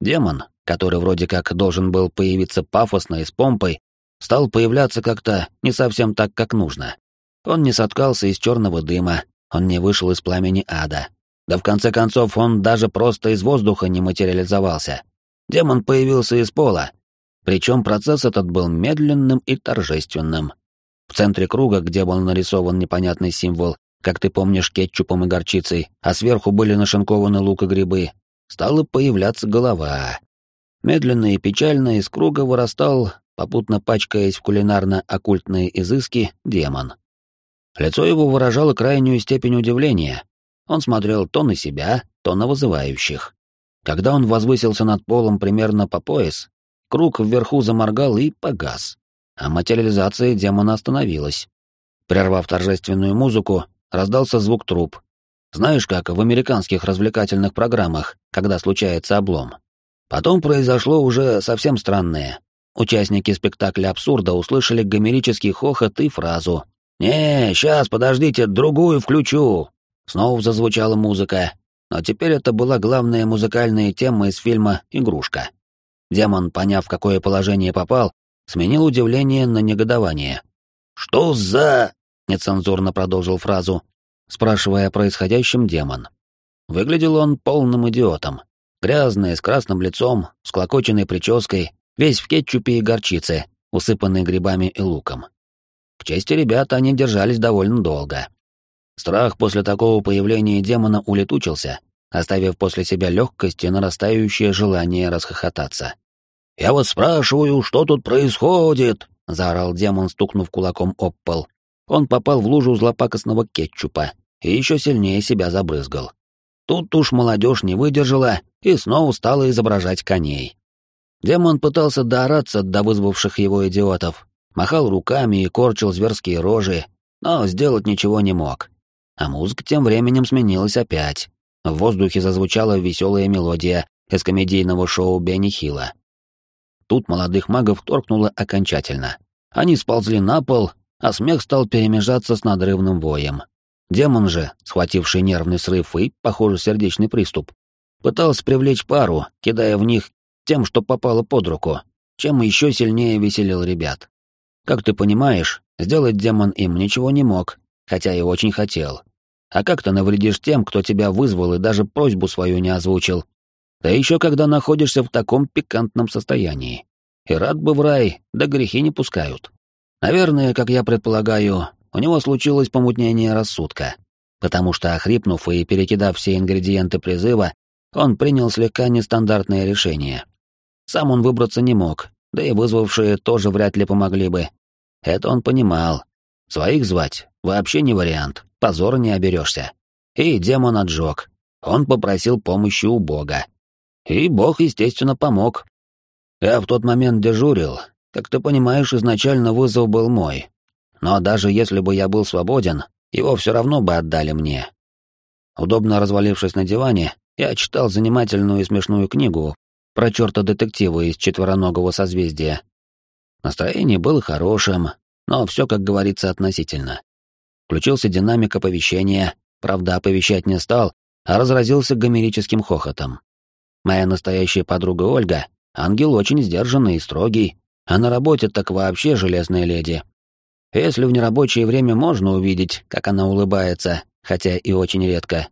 Speaker 1: Демон, который вроде как должен был появиться пафосно и с помпой, стал появляться как-то не совсем так, как нужно. Он не соткался из черного дыма, он не вышел из пламени ада. Да в конце концов он даже просто из воздуха не материализовался. Демон появился из пола. Причем процесс этот был медленным и торжественным. В центре круга, где был нарисован непонятный символ, как ты помнишь, кетчупом и горчицей, а сверху были нашинкованы лук и грибы, стала появляться голова. Медленно и печально из круга вырастал, попутно пачкаясь в кулинарно-оккультные изыски, демон. Лицо его выражало крайнюю степень удивления. Он смотрел то на себя, то на вызывающих. Когда он возвысился над полом примерно по пояс, круг вверху заморгал и погас а материализация демона остановилась. Прервав торжественную музыку, раздался звук труб. Знаешь, как в американских развлекательных программах, когда случается облом. Потом произошло уже совсем странное. Участники спектакля абсурда услышали гомерический хохот и фразу «Не, сейчас, подождите, другую включу!» Снова зазвучала музыка, но теперь это была главная музыкальная тема из фильма «Игрушка». Демон, поняв, в какое положение попал, сменил удивление на негодование. «Что за...» — нецензурно продолжил фразу, спрашивая о происходящем демон. Выглядел он полным идиотом. Грязный, с красным лицом, с клокоченной прической, весь в кетчупе и горчице, усыпанный грибами и луком. К чести ребят они держались довольно долго. Страх после такого появления демона улетучился, оставив после себя легкость и нарастающее желание расхохотаться. «Я вас спрашиваю, что тут происходит?» — заорал демон, стукнув кулаком об пол. Он попал в лужу злопакостного кетчупа и еще сильнее себя забрызгал. Тут уж молодежь не выдержала и снова стала изображать коней. Демон пытался доораться до вызвавших его идиотов, махал руками и корчил зверские рожи, но сделать ничего не мог. А музыка тем временем сменилась опять. В воздухе зазвучала веселая мелодия из комедийного шоу Бенни Хилла. Тут молодых магов торкнуло окончательно. Они сползли на пол, а смех стал перемежаться с надрывным воем. Демон же, схвативший нервный срыв и, похоже, сердечный приступ, пытался привлечь пару, кидая в них тем, что попало под руку, чем еще сильнее веселил ребят. Как ты понимаешь, сделать демон им ничего не мог, хотя и очень хотел. А как ты навредишь тем, кто тебя вызвал и даже просьбу свою не озвучил, да еще когда находишься в таком пикантном состоянии. И рад бы в рай, да грехи не пускают. Наверное, как я предполагаю, у него случилось помутнение рассудка, потому что, охрипнув и перекидав все ингредиенты призыва, он принял слегка нестандартное решение. Сам он выбраться не мог, да и вызвавшие тоже вряд ли помогли бы. Это он понимал. Своих звать вообще не вариант, позора не оберешься. И демон отжег. Он попросил помощи у бога. И бог, естественно, помог. Я в тот момент дежурил. Как ты понимаешь, изначально вызов был мой. Но даже если бы я был свободен, его все равно бы отдали мне. Удобно развалившись на диване, я читал занимательную и смешную книгу про черта детектива из четвероногого созвездия. Настроение было хорошим, но все, как говорится, относительно. Включился динамик оповещения, правда, оповещать не стал, а разразился гомерическим хохотом. Моя настоящая подруга Ольга — ангел очень сдержанный и строгий, а на работе так вообще железная леди. Если в нерабочее время можно увидеть, как она улыбается, хотя и очень редко.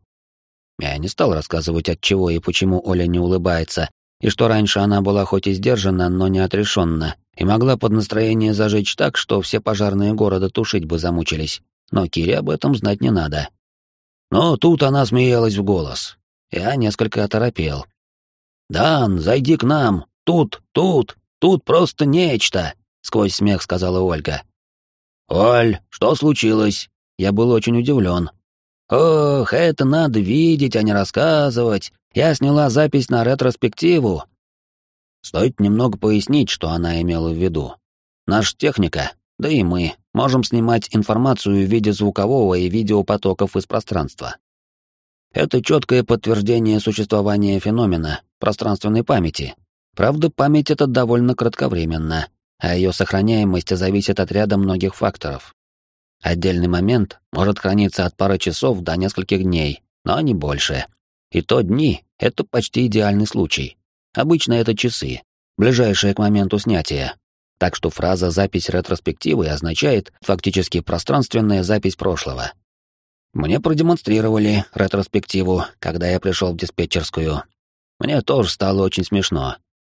Speaker 1: Я не стал рассказывать, от чего и почему Оля не улыбается, и что раньше она была хоть и сдержана, но не отрешенна, и могла под настроение зажечь так, что все пожарные города тушить бы замучились. Но Кире об этом знать не надо. Но тут она смеялась в голос. Я несколько оторопел. «Дан, зайди к нам! Тут, тут, тут просто нечто!» — сквозь смех сказала Ольга. «Оль, что случилось?» Я был очень удивлен. «Ох, это надо видеть, а не рассказывать. Я сняла запись на ретроспективу». Стоит немного пояснить, что она имела в виду. Наша техника, да и мы, можем снимать информацию в виде звукового и видеопотоков из пространства. Это четкое подтверждение существования феномена пространственной памяти. Правда, память эта довольно кратковременна, а ее сохраняемость зависит от ряда многих факторов. Отдельный момент может храниться от пары часов до нескольких дней, но не больше. И то дни — это почти идеальный случай. Обычно это часы, ближайшие к моменту снятия. так что фраза «запись ретроспективы» означает фактически пространственная запись прошлого. Мне продемонстрировали ретроспективу, когда я пришел в диспетчерскую. Мне тоже стало очень смешно.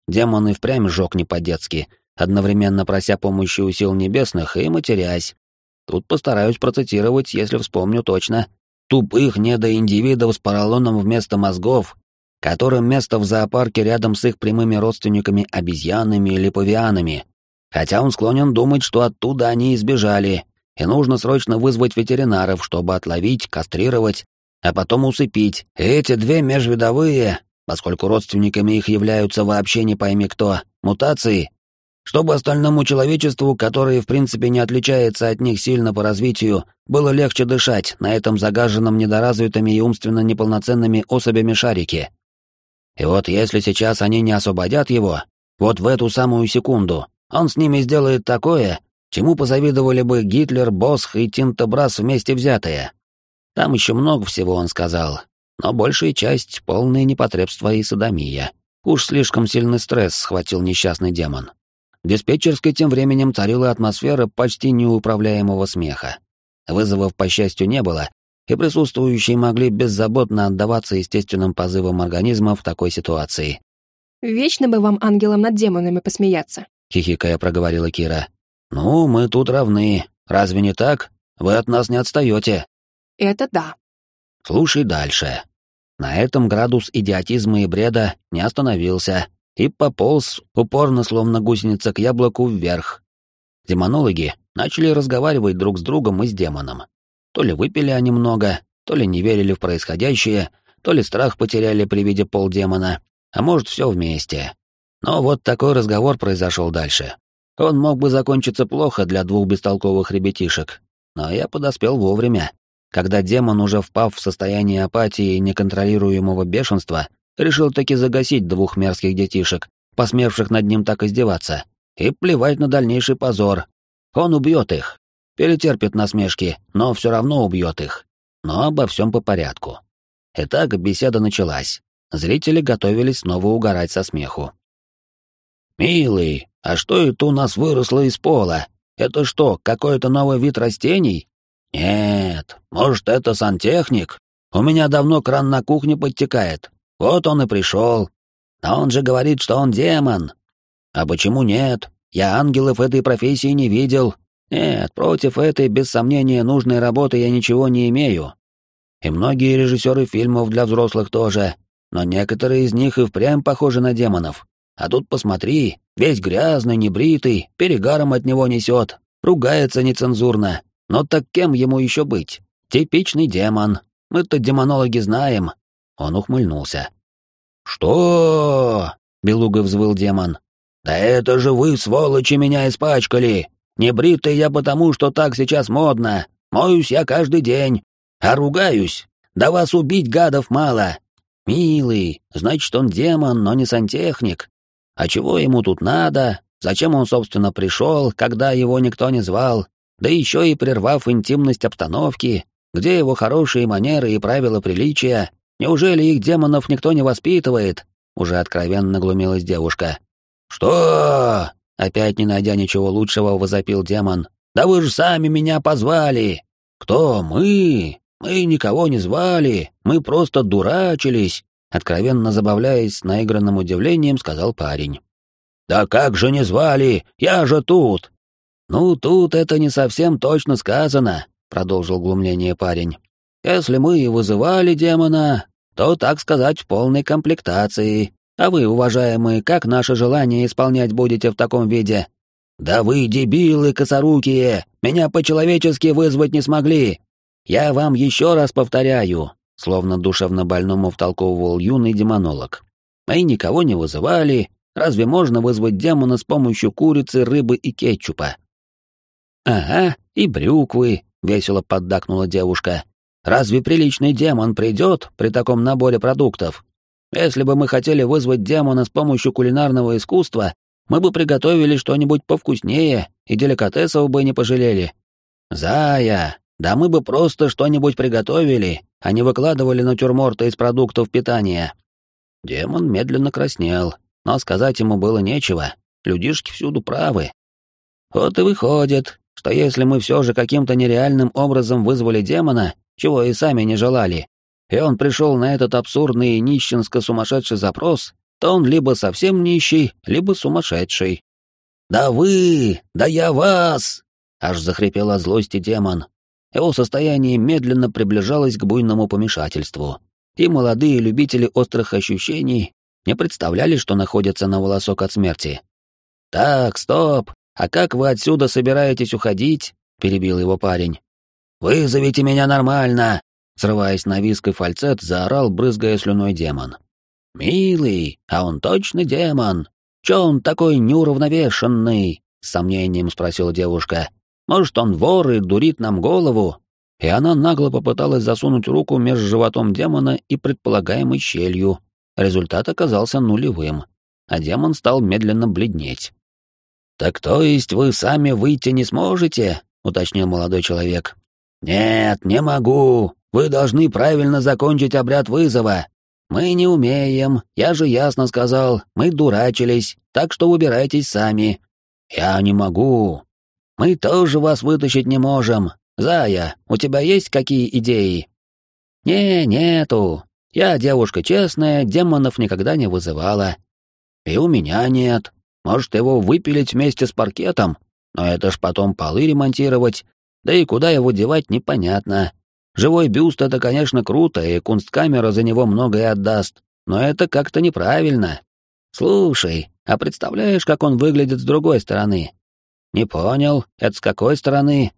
Speaker 1: Демон и впрямь жёг не по-детски, одновременно прося помощи у сил небесных и матерясь. Тут постараюсь процитировать, если вспомню точно. «Тупых недоиндивидов с поролоном вместо мозгов, которым место в зоопарке рядом с их прямыми родственниками обезьянами или павианами. Хотя он склонен думать, что оттуда они избежали, и нужно срочно вызвать ветеринаров, чтобы отловить, кастрировать, а потом усыпить. Эти две межвидовые, поскольку родственниками их являются вообще не пойми кто, мутации, чтобы остальному человечеству, которое в принципе не отличается от них сильно по развитию, было легче дышать на этом загаженном недоразвитыми и умственно неполноценными особями шарике. И вот если сейчас они не освободят его, вот в эту самую секунду, он с ними сделает такое, чему позавидовали бы Гитлер, Босх и Тинтобрас вместе взятые. Там еще много всего он сказал, но большая часть — полное непотребство и садомия. Уж слишком сильный стресс схватил несчастный демон. В диспетчерской тем временем царила атмосфера почти неуправляемого смеха. Вызовов, по счастью, не было, и присутствующие могли беззаботно отдаваться естественным позывам организма в такой ситуации.
Speaker 6: «Вечно бы вам, ангелам, над демонами посмеяться», —
Speaker 1: хихикая проговорила Кира. «Ну, мы тут равны. Разве не так? Вы от нас не отстаете».
Speaker 6: «Это да».
Speaker 1: «Слушай дальше». На этом градус идиотизма и бреда не остановился и пополз, упорно словно гусеница к яблоку вверх. Демонологи начали разговаривать друг с другом и с демоном. То ли выпили они много, то ли не верили в происходящее, то ли страх потеряли при виде полдемона, а может, все вместе. Но вот такой разговор произошел дальше. Он мог бы закончиться плохо для двух бестолковых ребятишек, но я подоспел вовремя когда демон, уже впав в состояние апатии и неконтролируемого бешенства, решил таки загасить двух мерзких детишек, посмевших над ним так издеваться, и плевать на дальнейший позор. Он убьет их, перетерпит насмешки, но все равно убьет их. Но обо всем по порядку. Итак, беседа началась. Зрители готовились снова угорать со смеху. «Милый, а что это у нас выросло из пола? Это что, какой-то новый вид растений?» «Нет, может, это сантехник? У меня давно кран на кухне подтекает. Вот он и пришел. Но он же говорит, что он демон. А почему нет? Я ангелов этой профессии не видел. Нет, против этой, без сомнения, нужной работы я ничего не имею. И многие режиссеры фильмов для взрослых тоже, но некоторые из них и впрямь похожи на демонов. А тут посмотри, весь грязный, небритый, перегаром от него несет, ругается нецензурно, но так кем ему еще быть? Типичный демон. Мы-то демонологи знаем. Он ухмыльнулся. Что? Белуга взвыл демон. Да это же вы, сволочи, меня испачкали. Не бритый я потому, что так сейчас модно. Моюсь я каждый день. А ругаюсь. Да вас убить гадов мало. Милый, значит, он демон, но не сантехник. А чего ему тут надо? Зачем он, собственно, пришел, когда его никто не звал? да еще и прервав интимность обстановки, где его хорошие манеры и правила приличия, неужели их демонов никто не воспитывает? Уже откровенно глумилась девушка. Что? Опять не найдя ничего лучшего, возопил демон. Да вы же сами меня позвали. Кто мы? Мы никого не звали, мы просто дурачились, откровенно забавляясь наигранным удивлением, сказал парень. Да как же не звали? Я же тут. «Ну, тут это не совсем точно сказано», — продолжил глумление парень. «Если мы и вызывали демона, то, так сказать, в полной комплектации. А вы, уважаемые, как наше желание исполнять будете в таком виде?» «Да вы, дебилы косорукие, меня по-человечески вызвать не смогли. Я вам еще раз повторяю», — словно душевно больному втолковывал юный демонолог. «Мы никого не вызывали. Разве можно вызвать демона с помощью курицы, рыбы и кетчупа?» «Ага, и брюквы», — весело поддакнула девушка. «Разве приличный демон придет при таком наборе продуктов? Если бы мы хотели вызвать демона с помощью кулинарного искусства, мы бы приготовили что-нибудь повкуснее и деликатесов бы не пожалели. Зая, да мы бы просто что-нибудь приготовили, а не выкладывали натюрморты из продуктов питания». Демон медленно краснел, но сказать ему было нечего. Людишки всюду правы. Вот и выходит, что если мы все же каким-то нереальным образом вызвали демона, чего и сами не желали, и он пришел на этот абсурдный и нищенско-сумасшедший запрос, то он либо совсем нищий, либо сумасшедший. «Да вы! Да я вас!» — аж захрипел от злости демон. Его состояние медленно приближалось к буйному помешательству, и молодые любители острых ощущений не представляли, что находятся на волосок от смерти. «Так, стоп! А как вы отсюда собираетесь уходить?» — перебил его парень. «Вызовите меня нормально!» Срываясь на виск и фальцет, заорал, брызгая слюной демон. «Милый, а он точно демон! Чё он такой неуравновешенный?» — с сомнением спросила девушка. «Может, он вор и дурит нам голову?» И она нагло попыталась засунуть руку между животом демона и предполагаемой щелью. Результат оказался нулевым, а демон стал медленно бледнеть. «Так то есть вы сами выйти не сможете?» — уточнил молодой человек. «Нет, не могу. Вы должны правильно закончить обряд вызова. Мы не умеем, я же ясно сказал, мы дурачились, так что убирайтесь сами. Я не могу. Мы тоже вас вытащить не можем. Зая, у тебя есть какие идеи? Не, нету. Я девушка честная, демонов никогда не вызывала. И у меня нет. Может, его выпилить вместе с паркетом? Но это ж потом полы ремонтировать. Да и куда его девать, непонятно. Живой бюст — это, конечно, круто, и кунсткамера за него многое отдаст, но это как-то неправильно. Слушай, а представляешь, как он выглядит с другой стороны? Не понял, это с какой стороны?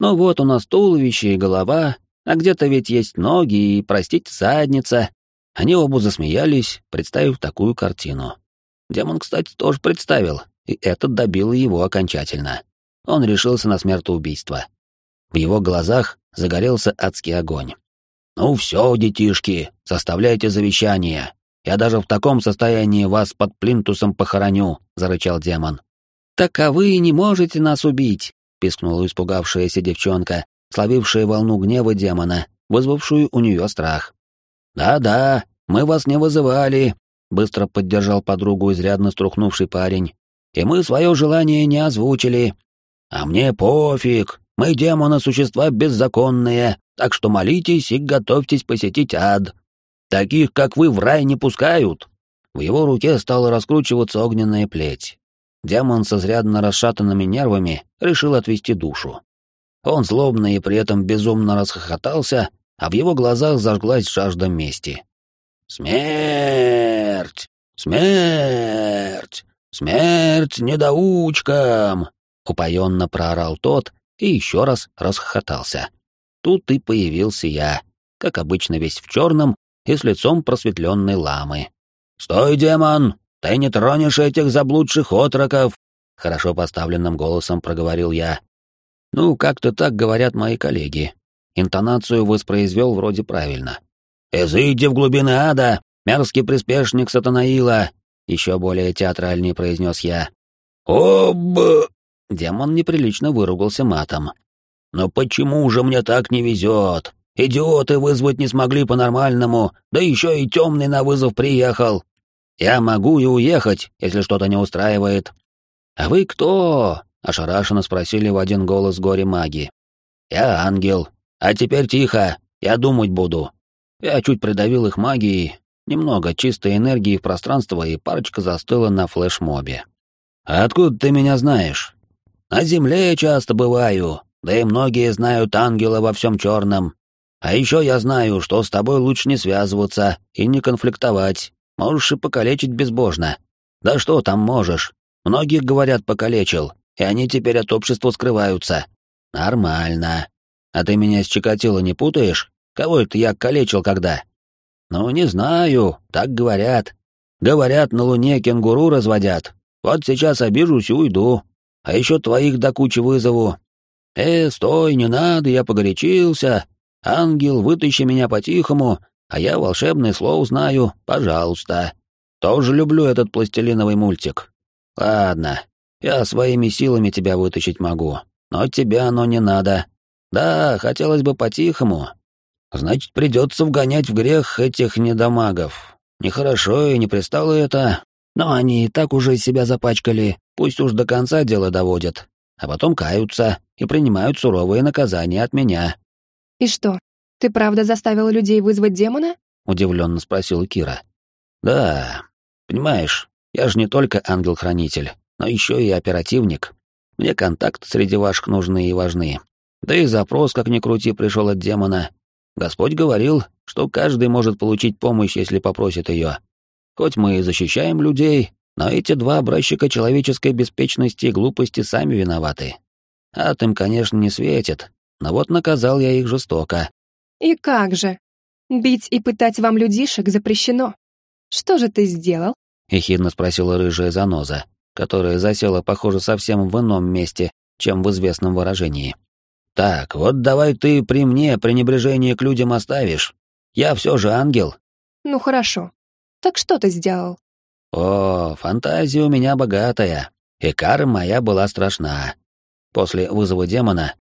Speaker 1: Ну вот у нас туловище и голова, а где-то ведь есть ноги и, простите, задница. Они оба засмеялись, представив такую картину. Демон, кстати, тоже представил, и это добило его окончательно. Он решился на смертоубийство. В его глазах загорелся адский огонь. «Ну все, детишки, составляйте завещание. Я даже в таком состоянии вас под плинтусом похороню», — зарычал демон. «Так а вы не можете нас убить», — пискнула испугавшаяся девчонка, словившая волну гнева демона, вызвавшую у нее страх. «Да-да, мы вас не вызывали», — быстро поддержал подругу изрядно струхнувший парень. «И мы свое желание не озвучили. А мне пофиг, мы демоны существа беззаконные, так что молитесь и готовьтесь посетить ад. Таких, как вы, в рай не пускают». В его руке стала раскручиваться огненная плеть. Демон с изрядно расшатанными нервами решил отвести душу. Он злобно и при этом безумно расхохотался, а в его глазах зажглась жажда мести. «Смерть! Смерть! Смерть недоучкам!» — упоенно проорал тот, и еще раз расхохотался. Тут и появился я, как обычно весь в черном и с лицом просветленной ламы. «Стой, демон! Ты не тронешь этих заблудших отроков!» Хорошо поставленным голосом проговорил я. Ну, как-то так говорят мои коллеги. Интонацию воспроизвел вроде правильно. «Изыди в глубины ада, мерзкий приспешник Сатанаила!» Еще более театральнее произнес я. «Об...» Демон неприлично выругался матом. «Но почему же мне так не везет? Идиоты вызвать не смогли по-нормальному, да еще и темный на вызов приехал. Я могу и уехать, если что-то не устраивает». «А вы кто?» — ошарашенно спросили в один голос горе-маги. «Я ангел. А теперь тихо, я думать буду». Я чуть придавил их магией, немного чистой энергии в пространство, и парочка застыла на флешмобе. «А откуда ты меня знаешь?» На земле я часто бываю, да и многие знают ангела во всем черном. А еще я знаю, что с тобой лучше не связываться и не конфликтовать. Можешь и покалечить безбожно. Да что там можешь? Многих, говорят, покалечил, и они теперь от общества скрываются. Нормально. А ты меня с Чикатило не путаешь? Кого это я калечил когда? Ну, не знаю, так говорят. Говорят, на Луне кенгуру разводят. Вот сейчас обижусь и уйду, а еще твоих до кучи вызову. Э, стой, не надо, я погорячился. Ангел, вытащи меня по-тихому, а я волшебное слово знаю, пожалуйста. Тоже люблю этот пластилиновый мультик. Ладно, я своими силами тебя вытащить могу, но тебя оно не надо. Да, хотелось бы по-тихому. Значит, придется вгонять в грех этих недомагов. Нехорошо и не пристало это, но они и так уже себя запачкали, пусть уж до конца дело доводят. а потом каются и принимают суровые наказания от меня.
Speaker 6: И что, ты правда заставил людей вызвать демона?
Speaker 1: удивленно спросила Кира. Да, понимаешь, я же не только ангел-хранитель, но еще и оперативник. Мне контакт среди ваших нужны и важны. Да и запрос, как ни крути, пришел от демона. Господь говорил, что каждый может получить помощь, если попросит ее. Хоть мы и защищаем людей, но эти два образчика человеческой беспечности и глупости сами виноваты. Ад им, конечно, не светит, но вот наказал я их жестоко.
Speaker 6: И как же? Бить и пытать вам людишек запрещено. Что же ты сделал?
Speaker 1: Ехидно спросила рыжая заноза, которая засела, похоже, совсем в ином месте, чем в известном выражении. «Так, вот давай ты при мне пренебрежение к людям оставишь. Я все же ангел».
Speaker 6: «Ну хорошо. Так что ты сделал?»
Speaker 1: «О, фантазия у меня богатая, и кара моя была страшна. После вызова демона,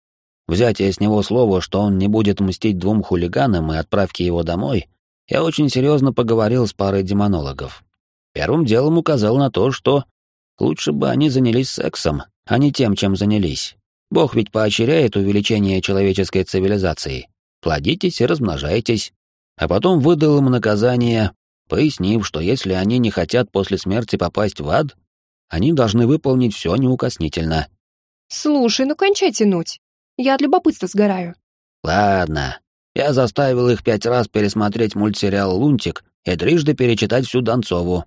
Speaker 1: взятия с него слова, что он не будет мстить двум хулиганам и отправки его домой, я очень серьезно поговорил с парой демонологов. Первым делом указал на то, что лучше бы они занялись сексом, а не тем, чем занялись. Бог ведь поощряет увеличение человеческой цивилизации. Плодитесь и размножайтесь. А потом выдал им наказание, пояснив, что если они не хотят после смерти попасть в ад, они должны выполнить все неукоснительно.
Speaker 6: «Слушай, ну кончай тянуть. Я от любопытства сгораю».
Speaker 1: «Ладно. Я заставил их пять раз пересмотреть мультсериал «Лунтик» и трижды перечитать всю Донцову».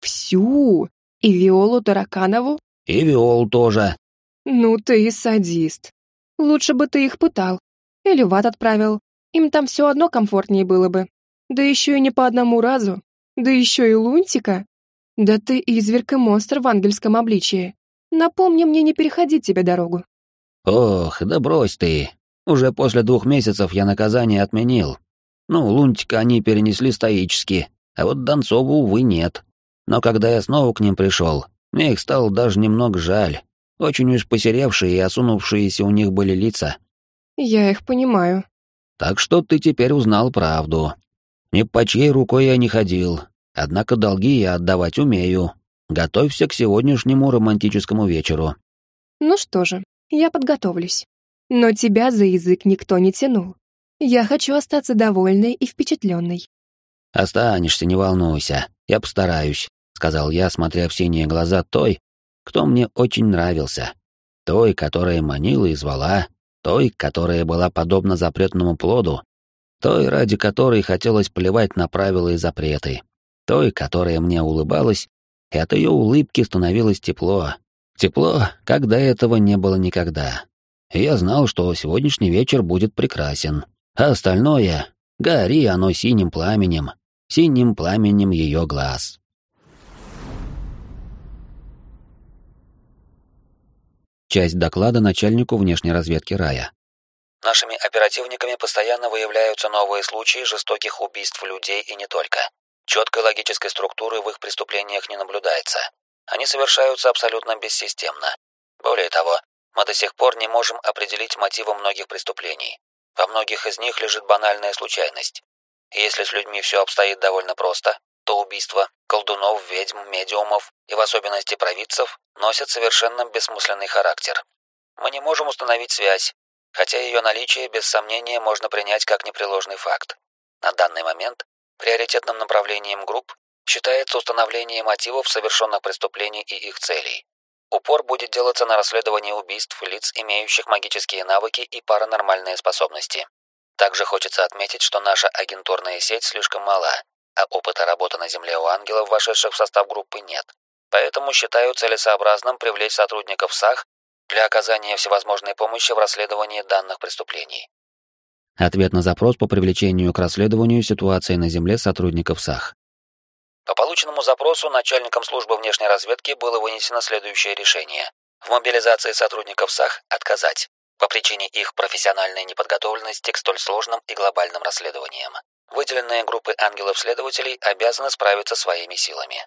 Speaker 6: «Всю? И Виолу Тараканову?»
Speaker 1: «И Виолу тоже.
Speaker 6: «Ну ты и садист. Лучше бы ты их пытал. Или в ад отправил. Им там все одно комфортнее было бы. Да еще и не по одному разу. Да еще и лунтика. Да ты изверг и монстр в ангельском обличии. Напомни мне не переходить тебе дорогу».
Speaker 1: «Ох, да брось ты. Уже после двух месяцев я наказание отменил. Ну, лунтика они перенесли стоически, а вот Донцову, увы, нет. Но когда я снова к ним пришел, мне их стало даже немного жаль. Очень уж посеревшие и осунувшиеся у них были лица.
Speaker 6: Я их понимаю.
Speaker 1: Так что ты теперь узнал правду. Ни по чьей рукой я не ходил, однако долги я отдавать умею. Готовься к сегодняшнему романтическому вечеру.
Speaker 6: Ну что же, я подготовлюсь. Но тебя за язык никто не тянул. Я хочу остаться довольной и впечатленной.
Speaker 1: Останешься, не волнуйся, я постараюсь, сказал я, смотря в синие глаза той, кто мне очень нравился. Той, которая манила и звала, той, которая была подобна запретному плоду, той, ради которой хотелось плевать на правила и запреты, той, которая мне улыбалась, и от ее улыбки становилось тепло. Тепло, как до этого не было никогда. И я знал, что сегодняшний вечер будет прекрасен, а остальное — гори оно синим пламенем, синим пламенем ее глаз. Часть доклада начальнику внешней разведки Рая.
Speaker 7: Нашими оперативниками постоянно выявляются новые случаи жестоких убийств людей и не только. Четкой логической структуры в их преступлениях не наблюдается. Они совершаются абсолютно бессистемно. Более того, мы до сих пор не можем определить мотивы многих преступлений. Во многих из них лежит банальная случайность. Если с людьми все обстоит довольно просто, то убийства колдунов, ведьм, медиумов и в особенности провидцев носят совершенно бессмысленный характер. Мы не можем установить связь, хотя ее наличие без сомнения можно принять как непреложный факт. На данный момент приоритетным направлением групп считается установление мотивов совершенных преступлений и их целей. Упор будет делаться на расследовании убийств лиц, имеющих магические навыки и паранормальные способности. Также хочется отметить, что наша агентурная сеть слишком мала, а опыта работы на Земле у ангелов, вошедших в состав группы, нет. Поэтому считаю целесообразным привлечь сотрудников САХ для оказания всевозможной помощи в расследовании данных преступлений.
Speaker 1: Ответ на запрос по привлечению к расследованию ситуации на Земле сотрудников САХ.
Speaker 7: По полученному запросу начальникам службы внешней разведки было вынесено следующее решение. В мобилизации сотрудников САХ отказать по причине их профессиональной неподготовленности к столь сложным и глобальным расследованиям. Выделенные группы ангелов-следователей обязаны справиться своими силами.